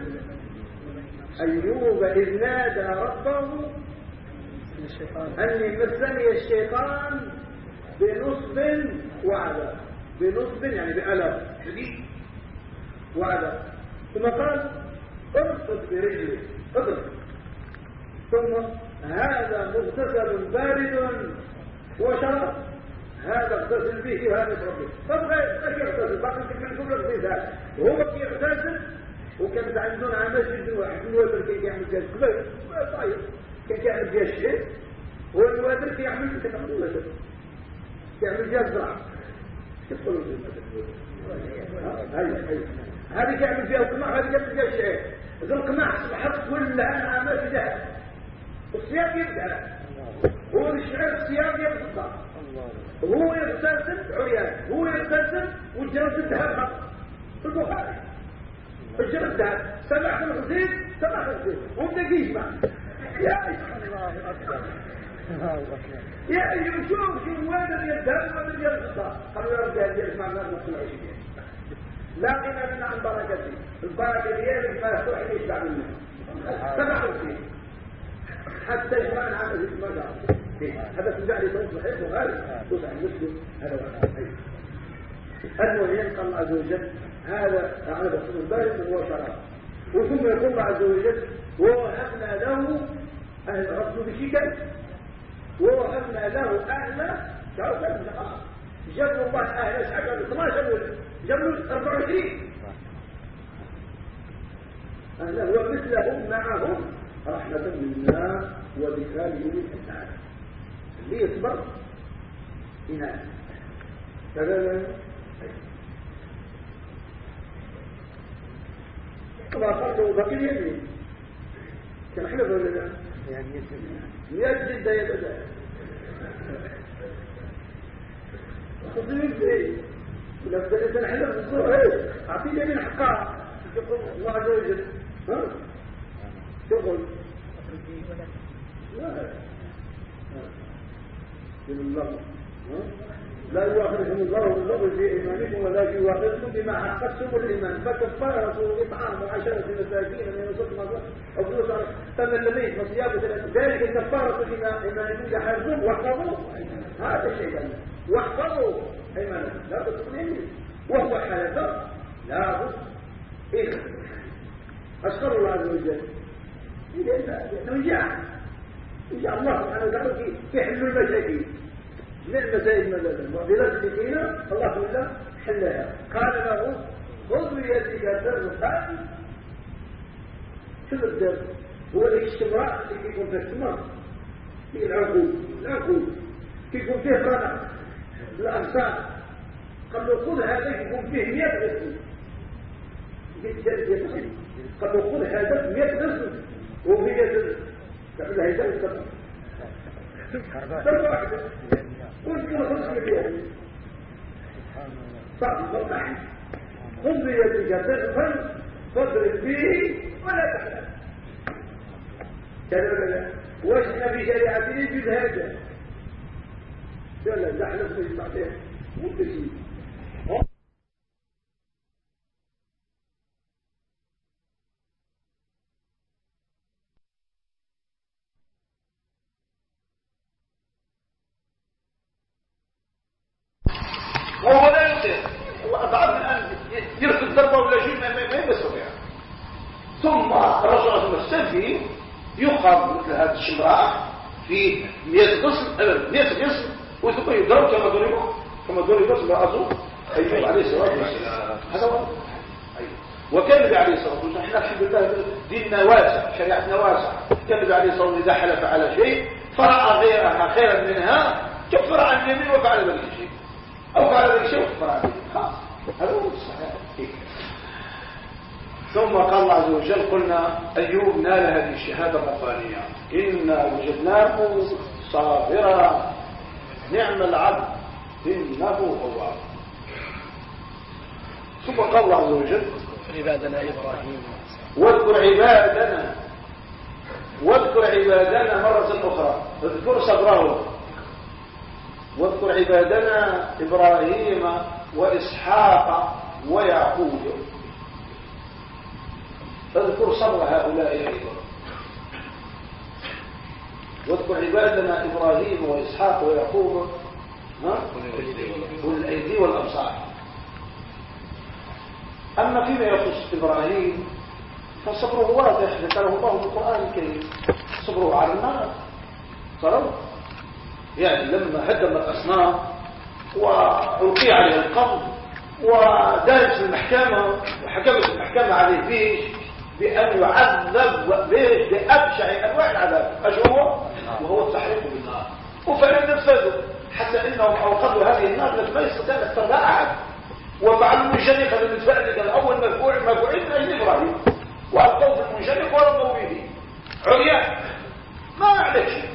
أيوب إذ نادى ربه أني مسني الشيطان بنصب وعذاب. بنصب يعني بألم. شديد وعذاب. ثم قال ارقد برجلك اضرب ثم هذا مغتسل بارد وشراب. هذا اغتسل به وهذا يشرب به طب غير يغتسل باقي تكون كل اغتسال. وهو يغتسل وكان عندنا على مسجد واحد الوادر يعمل طيب كان يعمل جاز شيء هو الوادر كي يعمل كان يعمل وادر يعمل جاز زرع. تدخلوا في المسجد هذه تعمل فيها القماح هذه تعمل فيها الشيء. ذو القماح صبحت كلها اعمال ذهب؟ الصيام يبدأ. هو الشعر الصيام يبدأ. هو يغتسل عريان هو يغتسل والجرس الذهب خط في البخاري. الجرس الذهب سمعت الغزير سمعت الغزير وبدأ يجمع يا الله أكبر يا أيها شوف شوف وين الذهب وين الذهب قالوا يا رجال يسمع نص العشرين لا قيمة لنا عن بركته البركة ديالك المفتوح اللي يشبع منه تبعوا فيه حتى يجمعنا عن المرة هذا تجعل يكون صحيح وغالب. توسع المسلم هذا هو المهم قال الله عز وجل هذا هذا اسم البارد وهو شراب. وثم يقول الله عز وجل ووهبنا له أهل الرسل بشكل ووهبنا له أهل شعوب جابوا الله أهل شعب 12 جابوا 24 أهله ومثلهم معهم رحمة منا وذكرى لأولي الألباب. اللي يصبر إناث كذا طبعا صلوا بقي اليمين كان حلف ولا لا؟ يعني يجد يبدا خذوا يجري ولو بدأت الحلف الظهر إيش؟ اعطيه من حقها يقول الله عز وجل. ها؟ شغل لا. الله لا يؤاخذكم الله باللغو في إيمانكم ولكن يؤاخذكم بما حققتم الإيمان. فكفاره إطعام وعشره مساكين من وسط أو فلوس لم يجد فصيام ذلك الكفاره بما إيمانكم. يحرزون واحفظوا. هذا الشيء واحفظوا إيمانكم. لا تطمئن. وهو حلف لا بد. إيه؟ أشكر الله عز وجل. لأنه جاء جاء الله سبحانه وتعالى حل المشاكل من المسائل مثلا؟ وبلاد سكينة الله تعالى حلها. قال له خذ بيدك درسا شو الدرس هو الاجتماع اللي يكون في السماء في العقول العقول يكون فيه قنع الأغصان قال له خذ هذا يكون فيه 100 غسل. قد يكون هذا 100 غسل. وهي الكفر ضربة واحدة قلت كده خلص فيها صعب صعب خذ بيدك تغفر فاضرب به ولا تحلم كذا ولا وجه في شريعته يجوز هذا قال لا زحلف مش بعدين. مو بشيء وهو لا يطيق الله بعض الآن يركض ضربة ولا شيء ما يستطيع ثم الرسول صلى الله عليه وسلم يقام مثل هذا الشمراء في 100 قسم 100 قسم وثم يضرب كما ضرب كما ضرب امرأته أيوب عليه الصلاة والسلام هذا هو وكان النبي عليه الصلاة والسلام إحنا الحمد لله ديننا واسع شريعتنا واسع كان النبي عليه الصلاة والسلام إذا حلف على شيء فرأى غيرها خيرا منها كفر عن اليمين وفعل ذلك الشيء. أو فعل ذلك الشيء وكفر عن اليمين خلاص هذا هو الصحيح. ثم قال الله عز وجل قلنا أيوب نال هذه الشهادة الربانية. إنا وجدناه صابرا. نعم العبد إنه أواب ثم قال الله عز وجل عبادنا إبراهيم. واذكر عبادنا. واذكر عبادنا مرة أخرى. اذكر صبره واذكر عبادنا إبراهيم وإسحاق ويعقوب. اذكر صبر هؤلاء أيضا. واذكر عبادنا إبراهيم وإسحاق ويعقوب؟ والأيدي والأبصار أما فيما يخص إبراهيم فصبره واضح ذكره الله في القرآن الكريم. صبره على النار. صبر يعني لما هدم الأصنام وألقي عليه القبض ودارس المحكمة وحكمت المحكمة عليه بيش بأن يعذب بيش بأبشع أنواع العذاب. أشو هو؟ وهو التحريق بالنار. وفعلا نفذوا حتى إنهم أوقدوا هذه النار لما يستطيع استرضاء أحد وفعلوا المنجنق المتفعل الأول مفعول مفعول من أجل إبراهيم. وألقوا في المنجنق ورموا به عريان ما عليه شيء.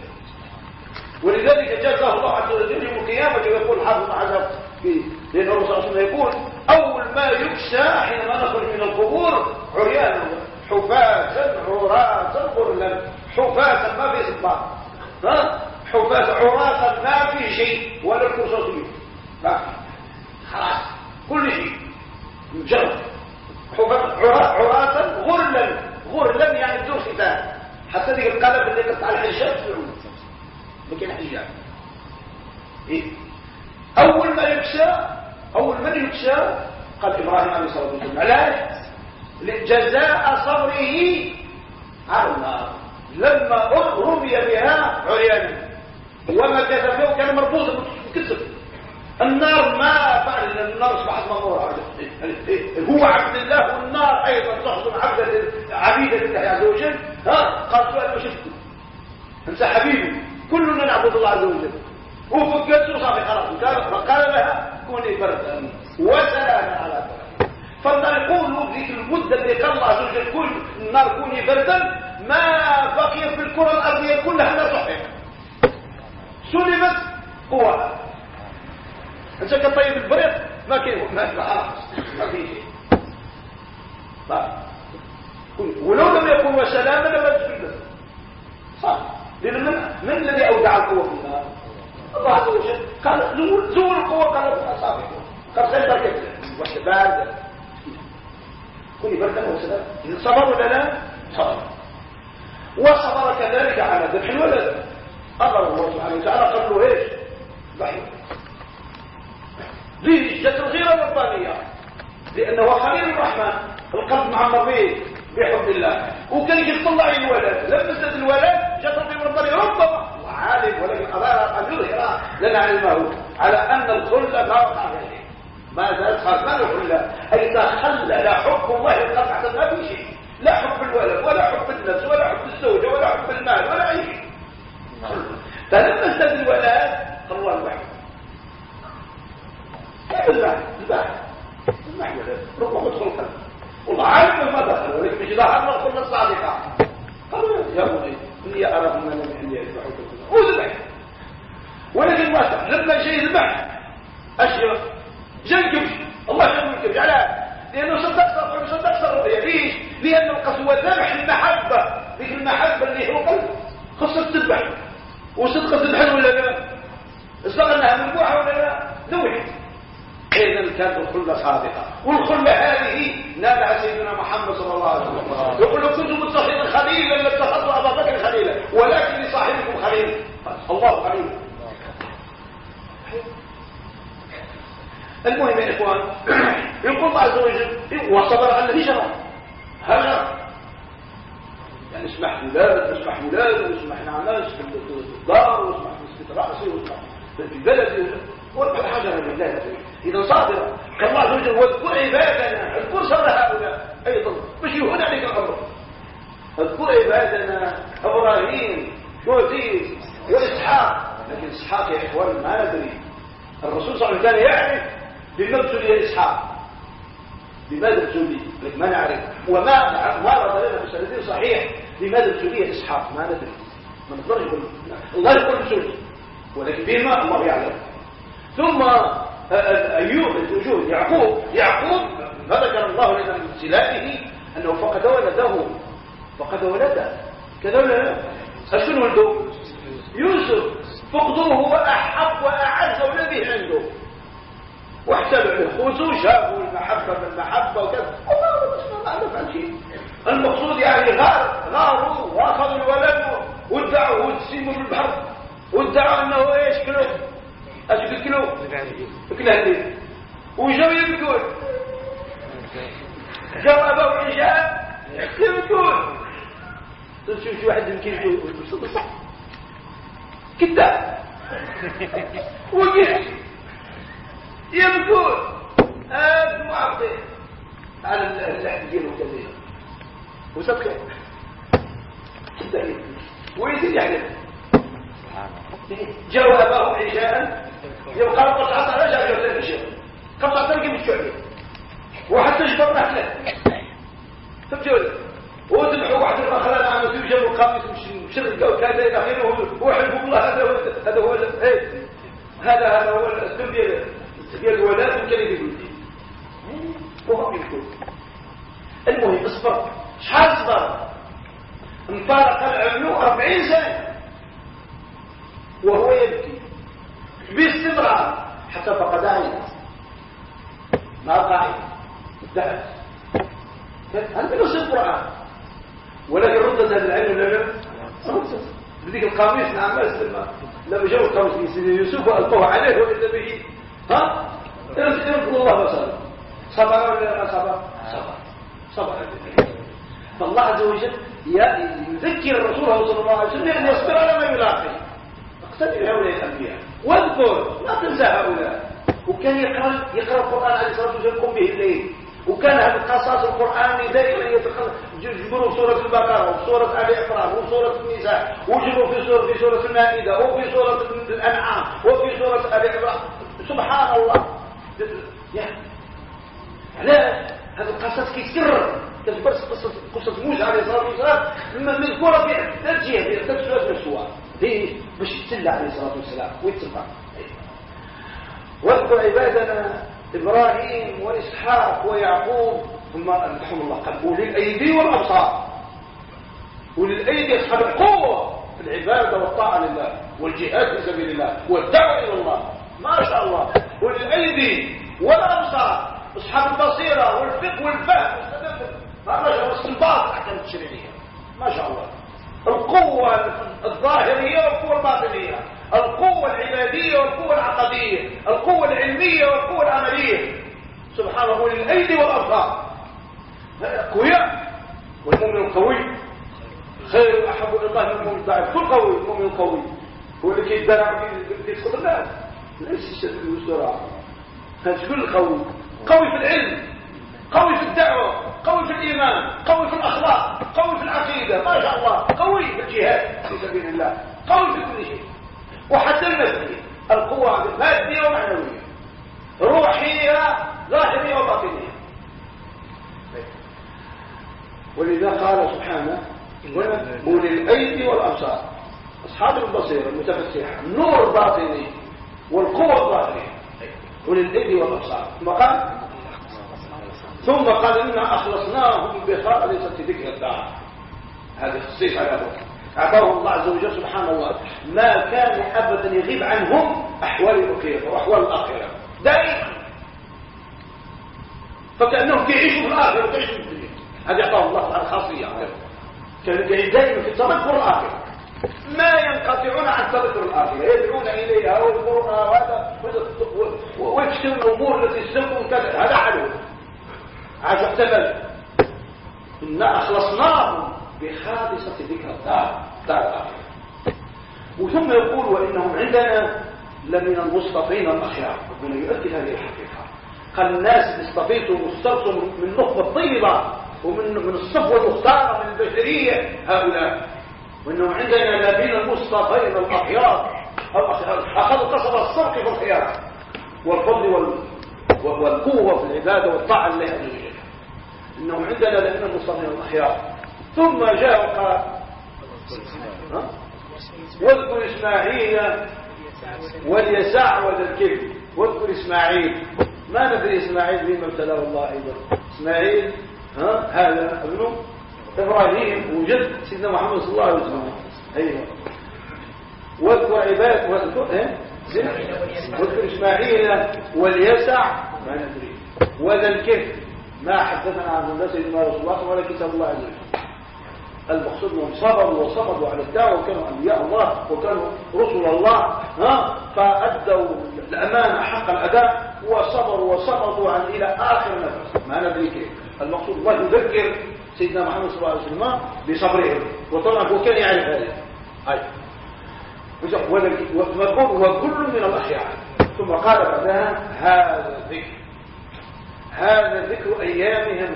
ولذلك جزاه الله عز وجل يوم القيامة ويقول حافظ عذاب فيه لأن الرسول صلى الله عليه وسلم يقول أول ما يكسى حينما نخرج من القبور عريان حفاة عراة غرلا. حفاة ما في سباط ها؟ حفاة عراة ما في شيء ولا الكرسوسية ما في خلاص. كل شيء. مجرد عراة غرلا. غرلا يعني بدون ختان. حتى ديك القلب اللي قطع الحجاب ما كاين حجاب إيه؟ أول ما يكسى أول ما يكسى قال إبراهيم عليه الصلاة والسلام. علاش جزاء صبره على النار لما رمي بها عريانا وما كتب كان مربوطا كسب النار ما فعل النار اصبحت ماموره هو عبد الله والنار أيضا تحضن عبد عبيدة الله عز وجل. ها؟ قال سؤال شفتوا أنت حبيبي. كلنا نعبد الله عز وجل. وفكت وصافي خلاص قال لها كوني بردا وسلاما على برد فالنار ذيك المدة اللي قال الله عز وجل كل النار كوني بردا ما بقي في الكرة الأرضية كلها لا تحرق سلبت قوة. أنت كطيب البريق ما كاين ما ما شيء. ولو لم يكن وسلاما لما تسلم صح. لأن من, الذي أودع القوة في النار؟ الله عز وجل. قال زول القوة قال اصابعكم قال سيدك واحد بارده كوني بردا وسلام. صبر ولا لا؟ صبر. وصبر كذلك على ذبح الولد. أمر الله سبحانه وتعالى قال له إيش؟ ضحي ليه الغيرة الربانيه لأنه خليل الرحمن القلب معمر به بحب الله. وكان يطلع الولد. لما ازداد الولد جت الغيره الربانيه ربما. وعالم ولكن اراد ان يظهر لنا علمه على أن الخلد ما وقع عليه. ما زال خلد الخلة اي تخلل حب الله القطع ما في شيء. لا حب الولد ولا حب النفس ولا حب الزوجة ولا حب المال ولا أي شيء. فلما ازداد الولد الله الوحيد. كيف البحث البحث ادخل قلب والله عارف ما دخل ولكن مش ظهر الخلة الصادقة قالوا يا بني اني ارى يحل يذبحك وذبح ولكن ما لما جاي البحث اشرف جنكبش الله يجنكبش على لأنه صدق صدق الرؤيا ليش لأن القسوه ذبح المحبه ذيك المحبه اللي هو خصك تذبح وصدق تذبح ولا لا اصدق انها منبوعه ولا لا. اذا كانت الخلة صادقة والخلة هذه نالها سيدنا محمد صلى الله عليه وسلم. يقول لو كنت متخذا خليلا لاتخذت أبا بكر خليلا ولكن لصاحبكم خليل. الله خليل. المهم يا إخوان (clears throat) يقول الله عز وجل وصبر على الهجرة هجر يعني اسمح ولاد اسمح ولاد واسمح نعماس في الدار واسمح في رأسي واسمح في البلد واربع حجر لله إذا صادرة كالله عز وجل واذكر عبادنا. اذكر صبر هؤلاء أيضا. مش يهون عليك الأمر اذكر عبادنا إبراهيم وزيد وإسحاق. لكن إسحاق يا إخوان ما ندري الرسول صلى الله عليه وسلم كان يعرف بما ابتلي إسحاق. لماذا ابتلي لكن ما نعرف. وما ما لنا بسندين صحيح لماذا ابتلي إسحاق. ما ندري. ما نقدرش الله يقول ابتلي ولكن فيما الله يعلم. ثم أيوب الوجود يعقوب يعقوب فذكر الله لنا من ابتلائه أنه فقد ولده فقد ولده. كذا ولا لا؟ أشكن ولده يوسف فقدوه هو أحب وأعز ولده عنده. واحتلوا خوته شافوا المحبة بالمحبة وكذا. ما نفعل شيء. المقصود يعني غار غاروا واخذوا الولد وادعوا وتسيموا في البحر. وادعوا إنه إيش اش قلت له الليل وجاو يبكون جاو اباو عشاء يبكون تشوف شي واحد يمكن يقول صح كذاب وقف يبكون هاد معطي على اللحم ديالو كذا. وسبكه ويزيد يحلف جاءوا اباهم عشاء يبقى قطعة على جاء يوسف الشيخ قطعة تلقي بالشعبي وحتى جبر نحله فبتقول وذبحوا واحد الآخر أنا عم يجيب القميص مش مشرق وكذا إلى اخره وحلف الله هذا هو هذا هو إيه. هذا هذا هو الاسلوب ديال ديال الولاد وكان يقول. وهم يقول. المهم اصبر. شحال صبر انطلق العملو 40 سنة. وهو يبكي. باستمرار. حتى فقد عينه ما قاعد. انتهت هذا نص القرآن ولكن ردت هذا العلم ولا بديك القميص نعم لما لما جاءوا القميص سيدي يوسف وألقوه عليه وإذا به. ها؟ يرفض الله وسلم. صبر ولا لا صبر. صبر. صبر فالله عز وجل يذكر الرسول صلى الله عليه وسلم أن يصبر على ما يلاقي. اقتدي بهؤلاء الأنبياء. واذكر لا تنسى هؤلاء. وكان يقرأ يقرأ القرآن عليه الصلاة والسلام يقوم به الليل. وكان هذا القصاص القرآني دائما يجبروا في سورة البقرة وفي سورة آل عمران سورة النساء وجبوا في سورة في سورة المائدة وفي سورة الأنعام وفي سورة آل عمران سبحان الله. يعني علاش هذا القصص كيتكرر كتبرس قصة قصة موسى عليه الصلاة والسلام لما مذكورة في ثلاث جهات في ثلاث سورات من ليه باش يتسلى عليه الصلاة والسلام ويتسمع واذكر عبادنا إبراهيم وإسحاق ويعقوب. ثم رحمه الله قال أولي الأيدي والأبصار. أولي الأيدي أصحاب القوة في العبادة والطاعة لله والجهاد في سبيل الله والدعوة إلى الله. ما شاء الله. أولي الأيدي والأبصار أصحاب البصيرة والفقه والفهم ما شاء الله. واستنباط الأحكام التشريعية ما شاء الله. القوة الظاهرية والقوة الباطنية القوة العبادية والقوة العقدية القوة العلمية والقوة العملية. سبحان الله للأيدي والأبصار. قوياء والمؤمن القوي خير أحب إلى الله من المؤمن الضعيف. كل قوي المؤمن القوي هو اللي كيدرع كيسقط الناس. ليس الشد والسرعة هذا كل قوي. قوي في العلم. قوي في الدعوة قوي في الإيمان قوي في الأخلاق قوي في العقيدة ما شاء الله قوي في الجهاد في سبيل الله قوي في كل شيء. وحتى المادية القوة مادية ومعنوية. روحية ظاهرية وباطنية. ولذا قال سبحانه أولي الأيدي والأبصار. أصحاب البصيرة المتفسحة النور الباطني والقوة الظاهرية. أولي الأيدي والأبصار. ثم قال ثم قال إنا أخلصناهم بخالصة ذكر الدار هذه على أبوك أعطاه الله عز وجل سبحان الله ما كان أبدا يغيب عنهم أحوال الأخيرة وأحوال الآخرة دائما فكأنهم يعيشوا في الآخرة ويعيشوا في الدنيا هذا أعطاه الله تعالى خاصية كانوا دائما في تذكر الآخرة ما ينقطعون عن تذكر الآخرة يدعون إليها ويذكرونها وهذا ويكسروا الأمور التي كذا هذا حلو عاش احتمل إنا أخلصناهم بخالصة ذكر الدار دار الآخرة. وثم يقول وإنهم عندنا لمن المصطفين الأخيار ربنا يؤكد هذه الحقيقة. قال الناس اللي اصطفيتوا واخترتوا من نخبة طيبة ومن من الصفوة المختارة من البشرية هؤلاء. وإنهم عندنا لمن المصطفين الأخيار أخذوا قصب الصرق في الخيار. والفضل والقوة في العبادة والطاعة لله إنهم عندنا لمن المصطفين الأخيار. ثم جاء وقال واذكر إسماعيل واليساع وذا الكبر واذكر إسماعيل. ما ندري إسماعيل بما ابتلاه الله أيضا إسماعيل ها؟ هذا ابنه إبراهيم وجد سيدنا محمد صلى الله عليه وسلم. أيوه. واذكر عباد واذكر إيه؟ واذكر إسماعيل واليسع ما ندري. وذا الكفر ما حدثنا عن سيدنا رسول الله ولا كتاب الله وجل المقصود انهم صبروا وصبروا على الدعوة وكانوا أنبياء الله وكانوا رسل الله ها؟ فأدوا الأمانة حق الأداء وصبروا وصبروا عن إلى آخر نفس. ما ندري كيف. المقصود الله يذكر سيدنا محمد صلى الله عليه وسلم بصبرهم. وطبعا هو كان يعرف هذا. اي وكل من الاخيار ثم قال بعدها هذا ذكر هذا ذكر أيامهم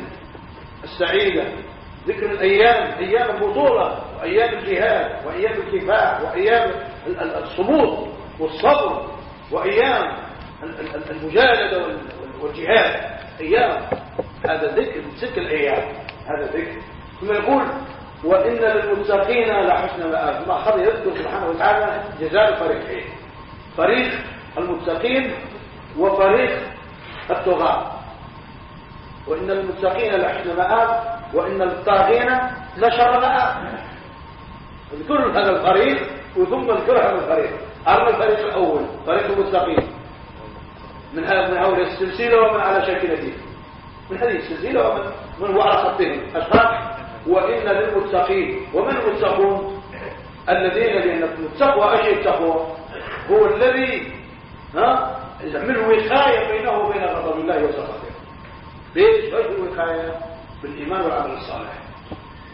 السعيدة. ذكر الأيام أيام البطولة وأيام الجهاد وأيام الكفاح وأيام الصمود والصبر وأيام المجاهدة والجهاد. أيام. هذا ذكر تلك الأيام. هذا ذكر. ثم يقول وإن للمتقين لحسن مآب. الله أخذ يذكر سبحانه وتعالى جزاء الفريقين. فريق المتقين وفريق الطغاة. وإن للمتقين لحسن مآب وإن الطاغين لشر مآب. اذكروا هذا الفريق وثم اذكروا هذا الفريق. أرى الفريق الأول فريق المتقين. من من السلسلة ومن على شاكلته من هذه السلسلة ومن من هو على خطهم أشخاص. وإن للمتقين ومن المتقون؟ الذين لأن التقوى أشياء التقوى. هو الذي ها من وقاية بينه وبين غضب الله وسخطه إيش الوقاية؟ بالإيمان والعمل الصالح.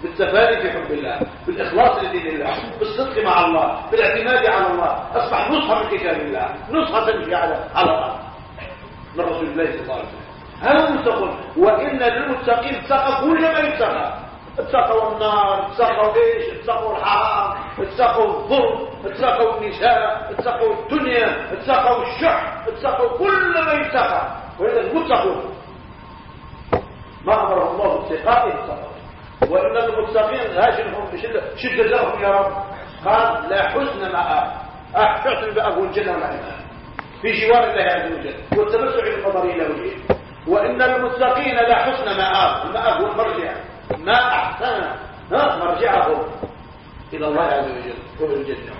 بالتفاني في حب الله بالإخلاص لدين الله بالصدق مع الله بالاعتماد على الله. أصبح نصحة من كتاب الله نصحة تمشي على على الأرض من رسول الله صلى الله عليه وسلم. هذا المتقون وإن للمتقين اتقى كل ما يتقى اتقوا النار اتقوا إيش اتقوا الحرام اتقوا الظلم اتقوا النساء اتقوا الدنيا اتقوا الشح اتقوا كل ما يتقى وإذا المتقون ما أمره الله باتقائه اتقوا وإن المتقين هاجرهم شد لهم يا رب. قال لا حزن مآب أحسن بأبو الجنة والعلم في جوار الله عز وجل. والتمسع بالقدر إلى وجهه. وإن المتقين لا حسن مآب المآب هو المرجع. ما أحسن مرجعه إلى الله عز وجل. وهو الجنة.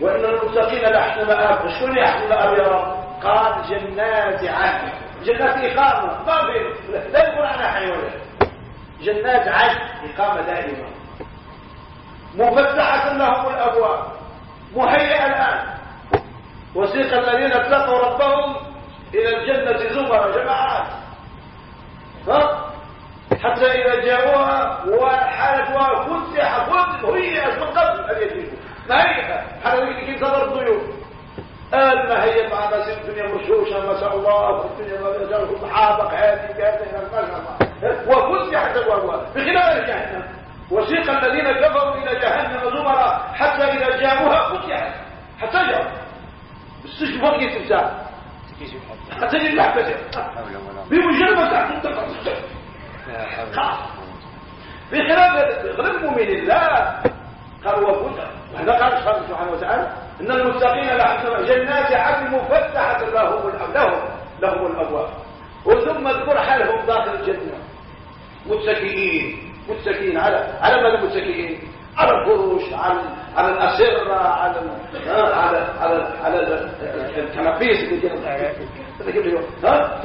وإن المتقين لا حسن مآب شكون يحسن مآب يا رب؟ قال جنات عدن. جنات إقامة. ما لا يقول عنها حيوانات جنات عدن إقامة دائمة. مفتحة لهم الأبواب. مهيئة الآن. وسيق الذين اتقوا ربهم إلى الجنة زمر جماعات. حتى إذا جاءوها وحالتها فتح فتح هي من قبل أن يتيبوا ما هي؟ حالة كيف صدر الضيوف. قال ما هي ناس الدنيا مشوشة ما شاء الله الدنيا ما الله صحابك هذه كذا شاء الله وفتحت الأبواب بخلاف جهنم وسيق الذين كفروا إلى جهنم زمرا حتى إذا جاءوها فتحت حتى جاءوا بقي تمثال حتى يلحبسه بمجرد ما تحت التقى بخلاف غير مؤمن الله قال وفتح وهذا قال سبحانه وتعالى إن المتقين لهم جنات عدن مفتحة لهم لهم لهم الأبواب. وثم اذكر حالهم داخل الجنة. متكئين متكئين على على ماذا متكئين؟ على الفروش على على الأسرة على على على على الكنابيس اللي كانوا ها؟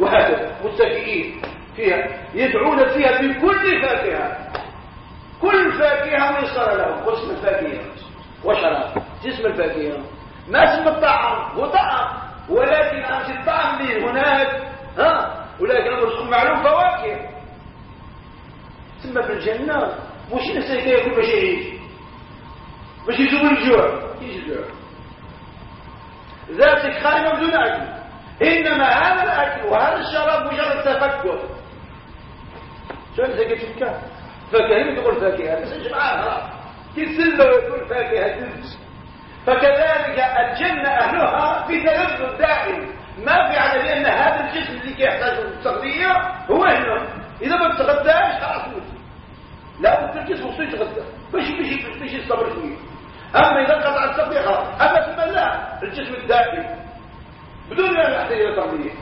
وهكذا. متكئين فيها. يدعون فيها بكل فاكهة. كل فاكهة ميسر لهم واسم الفاكهة. وشراب. اسم الفاكهة. ما اسم الطعام؟ هو طعام. ولكن أنت الطعام اللي هناك؟ ها؟ ولكن الرسول معلوم فواكه. ثم في الجنة. مش نسي ياكل باش يعيش. باش يزول الجوع. يجي الجوع؟ ذاتك خالية بدون أكل. إنما هذا الأكل وهذا الشراب مجرد تفكر. شو أنت قلت فاكهة تقول فاكهة بس جمعها كسلة ويقول فاكهة فكذلك الجنة أهلها في تلذذ دائم. ما في على لأن هذا الجسم اللي يحتاج التغذية هو هنا. إذا ما تغذاش خلاص لا بد الجسم وصول يتغذى باش باش باش يستمر شوية أما إذا قطع التغذية خلاص. أما ثم لا الجسم الدائم. بدون ما يحتاج إلى تغذية.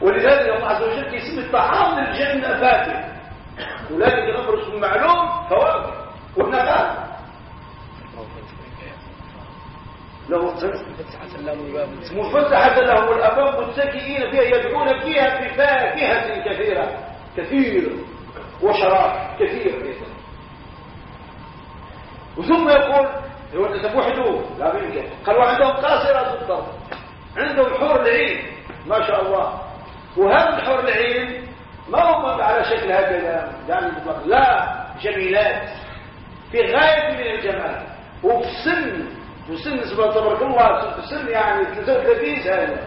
ولذلك الله عز وجل يسمي الطعام للجنة فاكهة. ولكن الامر اسم معلوم وهنا قال له مفتحة لهم الأبواب متكئين فيها يدعون فيها بفاكهة كثيرة. كثير. وشراب كثير وثم يقول هو النسب وحده لا يمكن قال وعندهم قاصرة الطرف عندهم حور العين ما شاء الله. وهذا الحور العين ما هم على شكل هكذا يعني لا جميلات. في غاية من الجمال. وفي السن في السن سبحانه تبارك الله في السن يعني 33 سنة.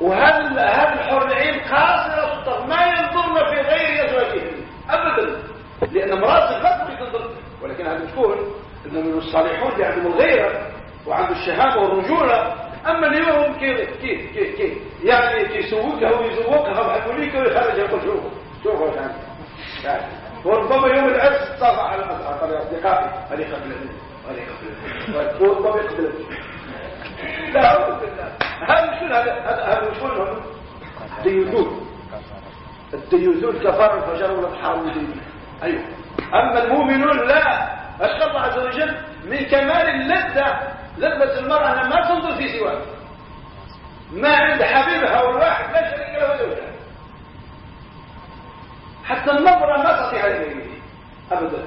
وهذا هذا الحور العين قاصرة الطرف. ما ينظرن في غير أزواجهن. أبدا. لأن امرأة الخطر تنظر ولكن هذا تكون إنه من الصالحون اللي عندهم الغيرة وعنده الشهامة والرجولة. أما اليوم كيف كيف كيف كيف يعني يسوقها ويزوقها وحكوليك ويخرج يقول شوفوا شوفوا يعني وربما يوم العرس طافع على أصدقائي. هذه قبل هذه قبل وربما يقبل لا أعوذ بالله هذا شنو هذا؟ هذا شنو الديوثون الديوثون كفار الفجر والأبحار أيوه. أما المؤمنون لا. أشكى عز وجل من كمال اللذة لذة المرأة أنها ما تنظر في سواه. ما عند حبيبها والواحد لا شريك له زوجها حتى النظرة ما تستطيع عليه أبدا.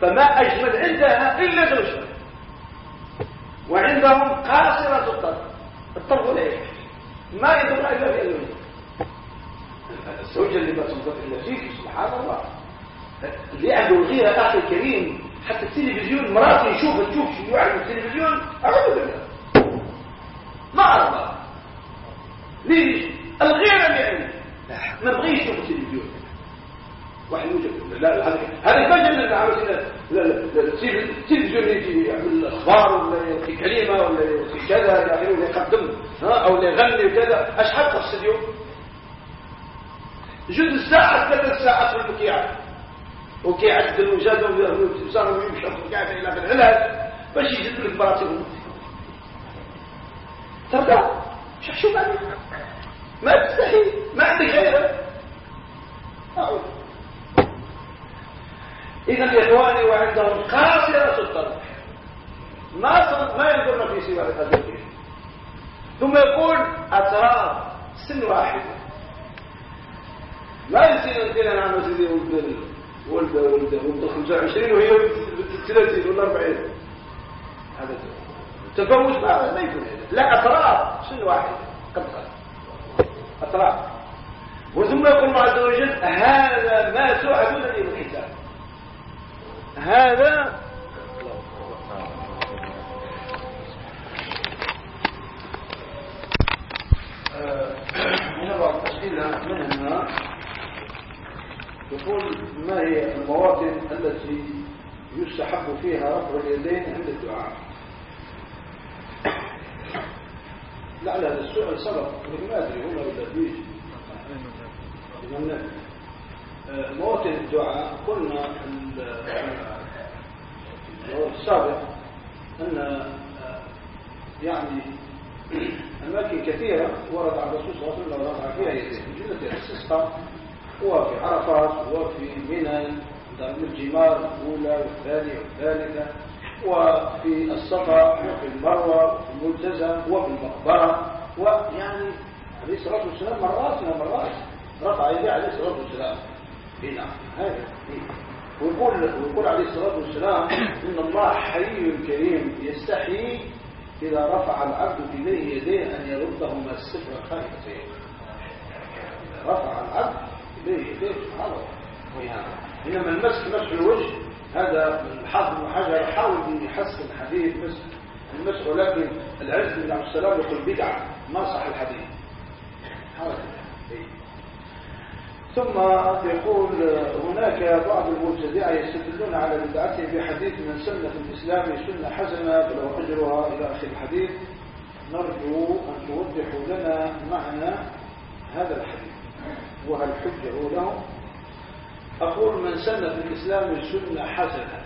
فما أجمل عندها إلا زوجها. وعندهم قاصرة الطرف. الطرف لا ما يدور إلا في أزوجها الزوجة اللي ما تنظر إلا فيك سبحان الله. عنده الغيرة أخي الكريم حتى التلفزيون مراتي يشوف تشوف شو واحد في التلفزيون أعوذ بالله. ما أرضى ليش؟ الغيرة اللي عندي ما بغيش يشوف التلفزيون. واحد يوجد لا لا هذا ما جنة عاوز لا لا لا التلفزيون يجي يعمل الأخبار ولا يلقي كلمة ولا يلقي كذا إلى اخره ولا يقدم أو يغني وكذا. اشحال تقصد اليوم جزء ساعة ثلاث ساعات في المكياج وكيعدل وجادهم وصاروا يمشوا قاعد إلى في العلاج. باش يجد لك براتهم ترضى شوف شو بعد؟ ما تستحي. ما عندك غيره اذا إخواني وعندهم قاصره الطرف ما ما ينظرن في سوى الازواج ثم يقول اطراف سن واحد. لا يصير عندنا نعم سيدي ولد ولد ولد ولد 25 وهي 30 ولا 40 هذا تفوز ما يكون لا اطراف سن واحد؟ قد اطراف وثم يقول الله عز وجل هذا ما توعدون لي الحساب. هذا هنا بعض الأسئلة منها يقول ما هي المواطن التي يستحب فيها رفع اليدين عند الدعاء؟ لعل هذا السؤال سبق ما أدري هنا ولا بيجي مواطن الدعاء قلنا السابق أن يعني (clears throat) أماكن كثيرة ورد عن الرسول صلى الله عليه وسلم رفع فيها يديه. من جملة الاستسقاء هو في عرفات وفي منى عند الجمار الأولى والثانية والثالثة وفي الصفا وفي المروة وفي الملتزم وفي المقبرة ويعني عليه الصلاة والسلام مرات ومرات رفع يديه عليه الصلاة والسلام. هنا هذا ويقول ويقول عليه الصلاة والسلام إن الله حي كريم يستحي إذا رفع العبد إليه يديه أن يردهما السفر خائفتين رفع العبد الله إنما المسح مسح الوجه هذا من حظ وحجر حاول أن يحسن حديث مسح المسح ولكن العز بن عبد السلام يقول بدعة ما صح الحديث. ثم يقول هناك بعض المبتدعة يستدلون على بدعته بحديث من سنة في الإسلام سنة حسنة فلو أجرها إلى آخر الحديث نرجو أن توضحوا لنا معنى هذا الحديث. وهل حجه له أقول من سنة في الإسلام سنة حسنة.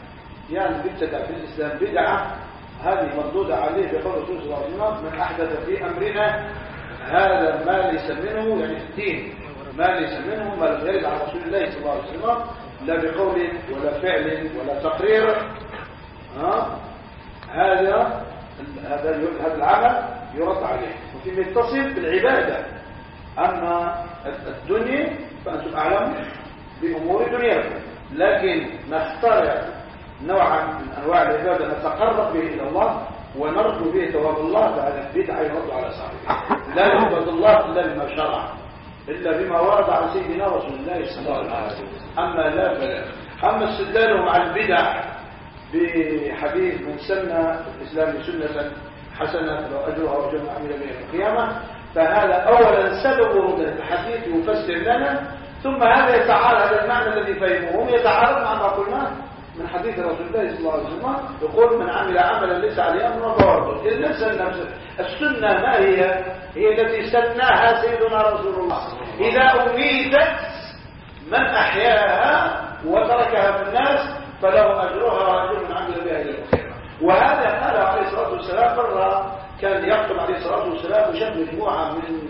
يعني ابتدع في الإسلام بدعة هذه مردودة عليه بقول رسول صلى الله عليه وسلم من أحدث في أمرنا هذا ما ليس منه يعني الدين ما ليس منه ما لم يرد عن رسول الله صلى الله عليه وسلم لا بقول ولا فعل ولا تقرير. ها؟ هذا هذا هذا العمل يرد عليه. وفي متصل بالعبادة. أما الدنيا فأنتم أعلم بأمور دنياكم لكن نخترع نوعا من أنواع العبادة نتقرب به إلى الله ونرجو به ثواب الله فهذا البدعه يرد على صاحبه. لا يعبد الله إلا بما شرع إلا بما ورد عن سيدنا رسول الله صلى الله عليه وسلم. أما لا فلا أما استدلالهم على البدع بحديث من سنة الإسلام سنة حسنة لو أجرها وجمع عمل بها القيامة فهذا أولا سبب ورود الحديث يفسر لنا ثم هذا يتعارض هذا المعنى الذي فهموه يتعارض مع ما قلناه من حديث رسول الله صلى الله عليه وسلم يقول من عمل عملا ليس عليه أمر فهو اذا السنة ما هي؟ هي التي سناها سيدنا رسول الله. إذا أميتت من أحياها وتركها في الناس فله أجرها رجل من عمل بها إلى الخير وهذا قال عليه الصلاة والسلام مرة كان يخطب عليه الصلاة والسلام وشاف مجموعة من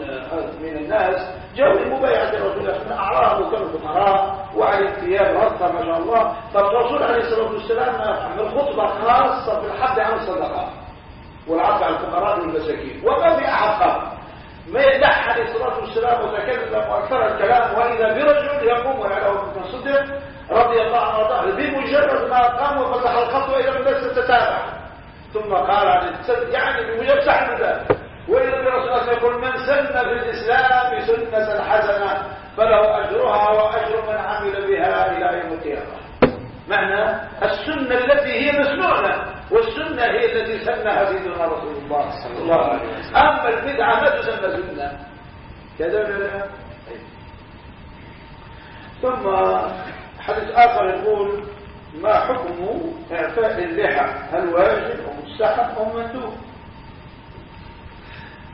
من الناس. جاءوا لمبايعه الرسول من أعراض وكانوا فقراء وعلى الثياب رقة ما شاء الله. فالرسول عليه الصلاه والسلام عمل خطبه خاصة في الحد عن الصدقة والعطف على الفقراء والمساكين. وما قال ما يدح عليه الصلاة والسلام وتكلم وأكثر الكلام وإذا برجل يقوم ويعلم من صدر رضي الله عنه بمجرد ما قام وفتح الخط وإذا الناس تتابع. ثم قال عن السد يعني بمجرد سحب ذلك وإذا الرسول صلى يقول من سن في الإسلام سنة حسنة فله أجرها وأجر من عمل بها إلى يوم القيامة. معنى السنة التي هي مسنونة والسنة هي التي سنها سيدنا رسول الله صلى الله عليه وسلم. أما البدعة ما تسمى سنة. كذا ولا ثم حديث آخر يقول ما حكم إعفاء اللحى هل واجب أو مستحب أو مندوب؟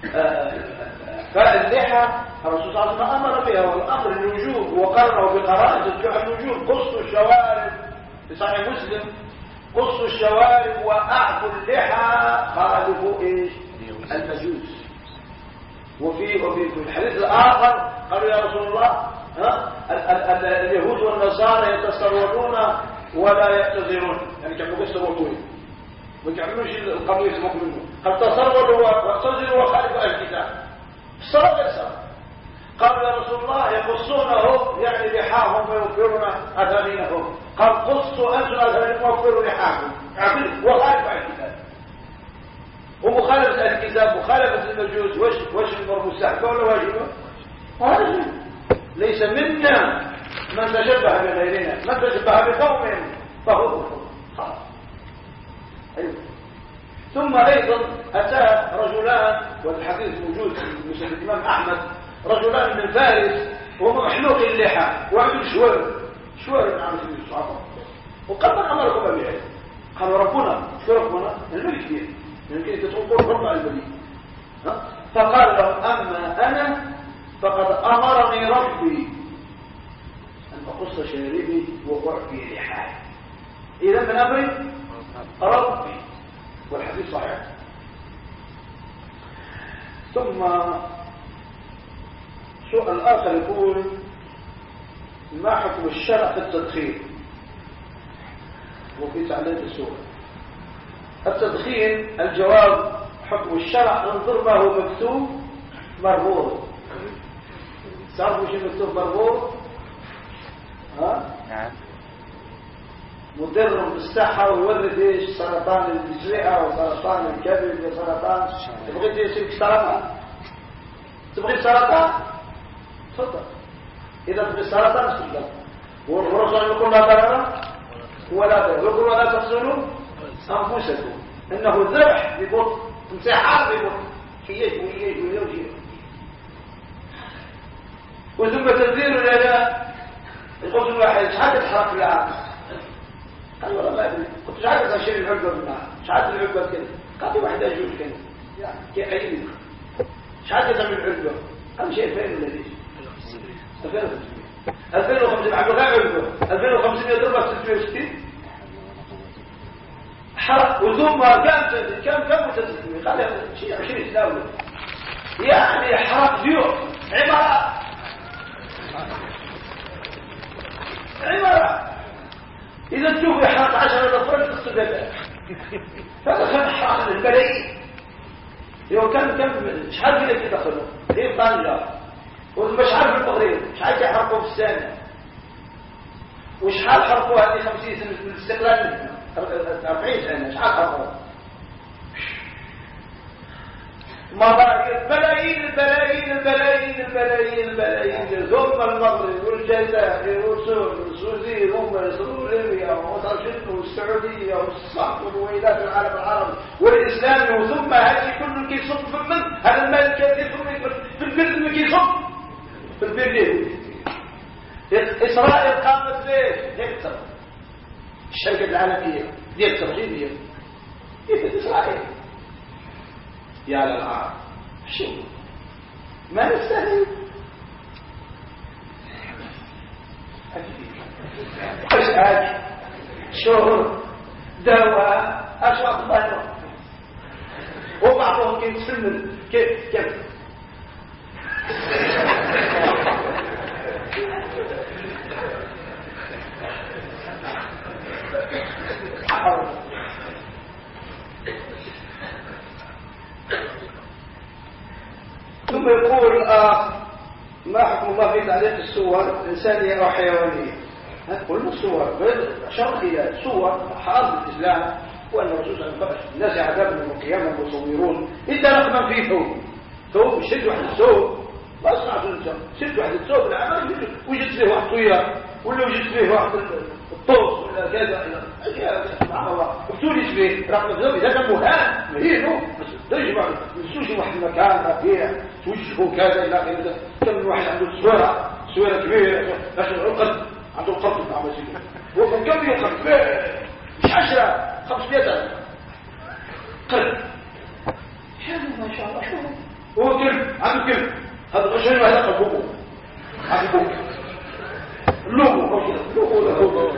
إعفاء اللحى الرسول صلى الله عليه وسلم أمر بها والأمر الوجوب وقرره بقرائن الوجوب قص الشوارب في صحيح مسلم. قصوا الشوارب واعفوا اللحى خالفوا إيش؟ المجوس. وفي وفي الحديث الآخر قالوا يا رسول الله ها اليهود والنصارى يتصورون ولا يعتذرون. يعني كانوا طويل ما يعملوش القميص منه. قد تصوروا واعتذروا وخالفوا الكتاب. الصلاه غير قال يا رسول الله يقصونه يعني لحاهم ويوفرون اثامينهم قال قصوا أنتم اثامينكم ويوفروا لحاهم وخالف عن الكتاب. ومخالفة الكتاب مخالفة المجوس. وش وش مستحبه ولا واجبه؟ واجب. ليس منا من تشبه بغيرنا من تشبه بقوم فهو أيوه. ثم أيضا أتى رجلان والحديث موجود في مسلم الإمام أحمد رجلان من فارس وهم محلوق اللحى وعندهم شوارب. شوارب عن سبيل الصحابة. وقد أمركم بها قال ربنا شو ربنا الملك فيه يمكن تقول رب الملك فقال لهم أما أنا فقد أمرني ربي. أقص شاربي واعفي لحاي إذا من أمري؟ ربي. والحديث صحيح. ثم سؤال آخر يقول ما حكم الشرع في التدخين؟ وفي تعليق السؤال. التدخين الجواب حكم الشرع انظر ما هو مكتوب مربوط تعرفوا شو مكتوب مربوط ها؟ نعم. مضر بالصحة ويورد إيش؟ سرطان الجزيئة وسرطان الكبد وسرطان. تبغي تيسيك سرطان؟ تبغي سرطان؟ تفضل. إذا بالسرطان استجاب والرسول يقول لا ضرر ولا ضرر يقول ولا تقتلوا أنفسكم. إنه ذبح ببطء انتحار ببطء كيف ويجي ويجي وثم تنزيل الإعلان يقول الواحد شحال تحرق في العام قال والله ما أدري. قلت شحال تشيل العقبة بالنهار شحال العقبة كذا قال لي واحد أجوز كذا. يعني كيف أيدي شحال تعمل العقبة قال شيء فين ولا ليش؟ 2500 عبد الغني 2500 ضربة 660 حرق. وثم كم كم كم متسلسل قال شيء 20 دولة يعني حرق بيوت عمارات عمارات إذا تشوف يحرق 10 ضربات تصدق فدخل حرق الملايين يو كم كم شحال كده تدخلوا. إيه طنجة ومش عارف التقرير. مش عارف يحرقوا في السنة. وشحال حرقوا هذه 50 سنة من الاستقلال؟ 40 سنة. شحال حرقوا مضايق ملايين البلايين البلايين البلايين البلايين ثم المغرب والجزائر وسوريا وليبيا ومصر والسعودية والصحف والويلات العالم العربي والإسلام. ثم هذه كل كيصب في من هذا المال الكثير في البلد كيصب في البرلين إسرائيل قامت ليش؟ يكسر الشركة العالمية. يكسر جيبية كيف إسرائيل. يا للعرب شو ما نستهل أسعد شهر. دواء. أشرف ضيرة وبعضهم كيف سن كيف كيف؟ ثم يقول آه، ما حكم الله في تعليق الصور إنسانية أو حيوانية قلنا الصور شرقية صور حرب الإسلام وأن الرسول صلى الله عليه وسلم الناس عذاب يوم القيامة المصورون إنت رقما في ثوب ثوب شد واحد الثوب. ما صنعت شد واحد الثوب العمل وجدت فيه واحد الطيار ولا وجدت فيه واحد الطوس ولا كذا سبحان الله. اكتولي فيه رقم الثوب إذا كان مهان مهينه بس تجمع نسوش واحد المكان رفيع توجهه كذا إلى آخره. كم من واحد عنده سويرة سويرة كبيرة عشان عقد عنده القرض بتاع مسجد هو كم كم يقرض مش عشرة خمسمائة ألف. قرض حلو ما شاء الله. هو؟ كلب. عنده كلب. هذا الغشيم هذا قلبه عنده لوبو لوبو لوبو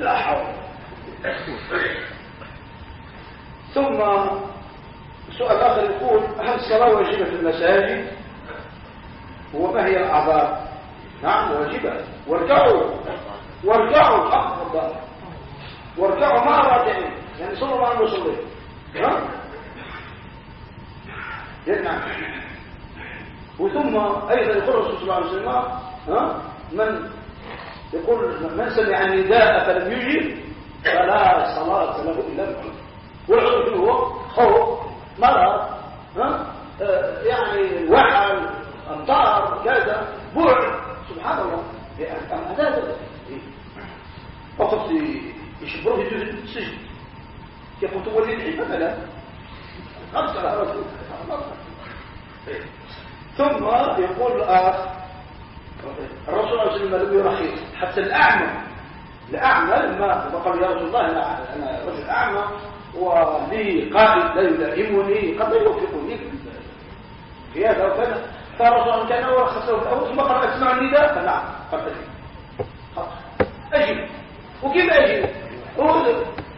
لا حول. ثم سؤال آخر يقول هل الصلاة واجبة في المساجد؟ وما هي الأعذار؟ نعم واجبة. وارجعوا وارجعوا حق الله. وارجعوا مع الراجعين يعني صلوا مع المصلين. ها نعم وثم أيضا يقول الرسول صلى الله عليه وسلم ها؟ من يقول من سمع النداء فلم يجب فلا صلاة له إلا بالعذر والعذر هو خوف مرض ها؟ آه يعني وحل أمطار كذا بعد. سبحان الله. هذا فقط يشبروه يجوز السجن. يقول تولي العلم مثلا خمسة على رسول ثم يقول الآخ الرسول صلى الله عليه وسلم لم يرخص. حتى الأعمى الأعمى لما قال يا رسول الله أنا, رجل أعمى ولي قائد لا يلائمني قد لا يوفقني في هذا وكذا. فالرسول كان ورخص له الأول ثم قال أسمع النداء فنعم قال أجب وكيف أجب هو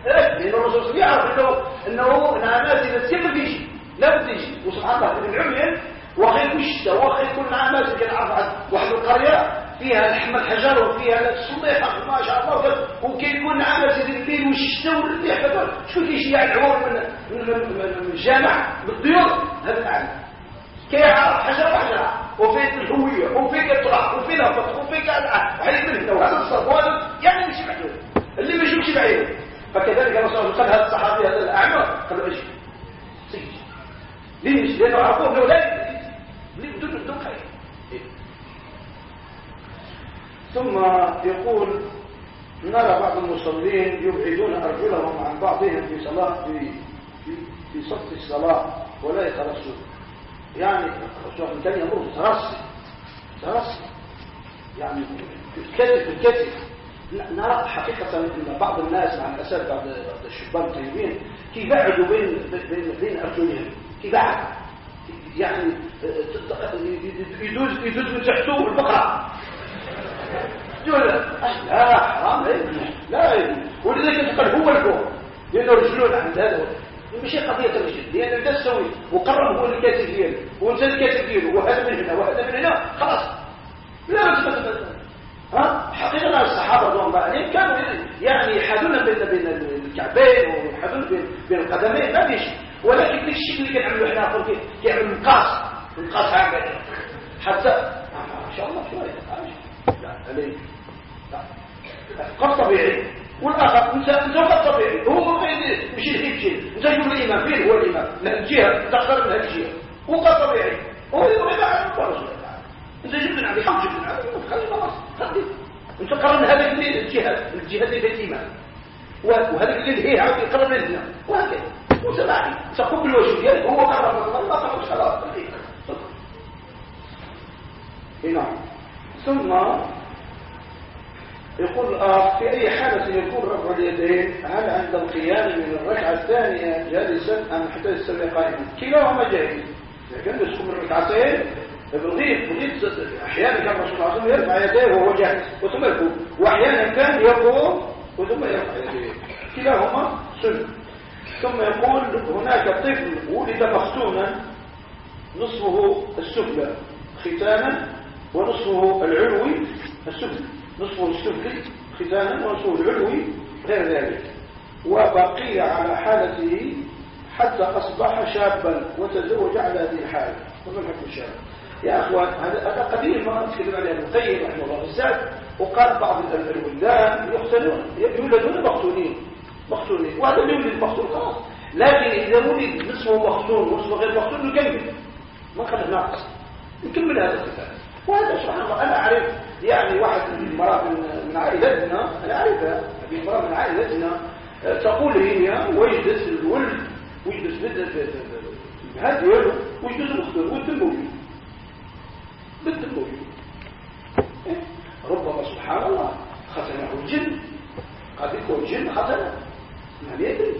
لأن الرسول يعرف انه إنه الناس اذا تسيب في شيء لا بد يجي وسبحان الله ابن عمي وخير مشتى وخير كل ناس كان عارف واحد القرية فيها لحم الحجر وفيها الصبيحه ما شاء الله وكاين يكون عامل سيد الليل والشتاء والريح شو في شيء العوار من من الجامع بالضيوف هذا العالم. كيعرف حجر وحجر وفيه الهويه وفيه الطرح وفيه الهبط وفيه كذا وحيد من هنا وهذا الصف يعني مش محدود اللي ما يشوفش بعينه. فكذلك الرسول قال هذا الصحابي هذا الأعمى قال له سجد ليش لأنه عرفوه انه لا خير. ثم يقول نرى بعض المصلين يبعدون أرجلهم عن بعضهم في صلاة في في, في صف الصلاة ولا يترسون يعني الرسول كان يمر ترسي ترسي يعني الكتف الكتف. نرى حقيقة أن بعض الناس مع الأسف بعض الشبان الطيبين كيف بين بين بين أرجلهم كيف يعني يدوز يدوز من تحته البقرة لا حرام لا ولذلك قال هو الفوق لأنه رجلون عند هذا مش قضية الرجل لأن ده تسوي وقرب هو الكاتب دياله وانت الكاتب دياله وهذا من هنا وهذا من هنا. خلاص. لا ها؟ حقيقة الصحابة رضوان الله عليهم كانوا يعني يحادون بين بين الكعبين ويحادون بين القدمين. ما فيش. ولكن الشيء اللي كنعملوا إحنا اخر كيعمل مقاس مقاس هكذا حتى ما شاء الله شوية عليك قد طبيعي. والآخر انت انت قد طبيعي. هو مش يحيي شيء. انت شوف الامام فين هو الامام من الجهة تختار من الجهة. وقد طبيعي. هو يبغى يعرف الرسول انت جبت من عندك جبت من عندك خلي خلاص. خلي انت قرن هذا الجهاد الجهاد اللي في الإيمان. وهذا اللي هي عاود يقرب لنا وهكذا. وسمعني تقوم بالوجه ديالك هو قرب الله تقول خلاص نعم ثم يقول الآخ في أي حالة يكون رفع اليدين؟ هل عند القيام من الركعة الثانية جالسا أم حتى يستمر قائما؟ كلاهما جائز. لكن يسكن من الركعتين بالغيب بالغيب أحيانا كان الرسول صلى الله عليه وسلم يرفع يديه وهو جالس وثم يقوم. واحيانا كان يقوم وثم يرفع يديه. كلاهما سنة. ثم يقول هناك طفل ولد مختونا نصفه السفلى ختانا ونصفه العلوي السفلي نصفه السفلي ختانا ونصفه العلوي غير ذلك. وبقي على حالته حتى أصبح شابا وتزوج على هذه الحال. وما الحكم الشاب؟ يا أخوان هذا قديم ما نتكلم عليه ابن القيم رحمه الله بالذات وقال بعض الولدان يقتلون يولدون مقتولين. مقتولين وهذا اللي يولد مقتول خلاص. لكن إذا ولد نصفه مقتول ونصفه غير مقتول نكمل. ما خلي ناقص نكمل هذا الكتاب وهذا سبحان الله أنا أعرف يعني واحد من المرأة من عائلتنا أنا أعرفها هذه المرأة من عائلتنا تقول هي وجدت الولد وجدت بدت هذا ديالو وجدت المختار والدم موجود. بالدم موجود. ربما سبحان الله ختنه الجن. قد يكون الجن ختنه ما يدري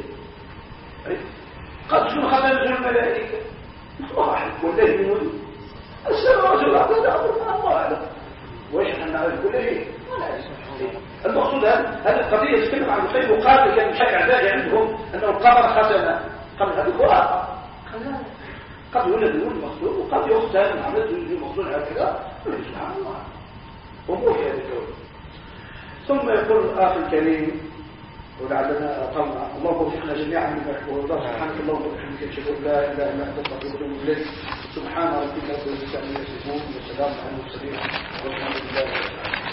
قد تكون ختنه الملائكه الله اعلم ولا يموت السماوات هذا أمر الله اعلم وايش إحنا نعرف كل شيء المقصود هذه القضية يتكلم عن الخير وقال كان شك عداء عندهم انه القمر ختنه قبل هذه خرافه قد يولد يولد مخلوق وقد يختن عملت يولد مخلوق هكذا سبحان الله امور في هذا الكون. ثم يقول الاخ الكريم ولعلنا اطلنا الله وفقنا جميعا من يحبه سبحانك اللهم وبحمدك أشهد أن لا إله إلا أنت أستغفرك وأتوب إليك. سبحان ربك رب العزة عما يصفون وسلام على المرسلين والحمد لله رب العالمين.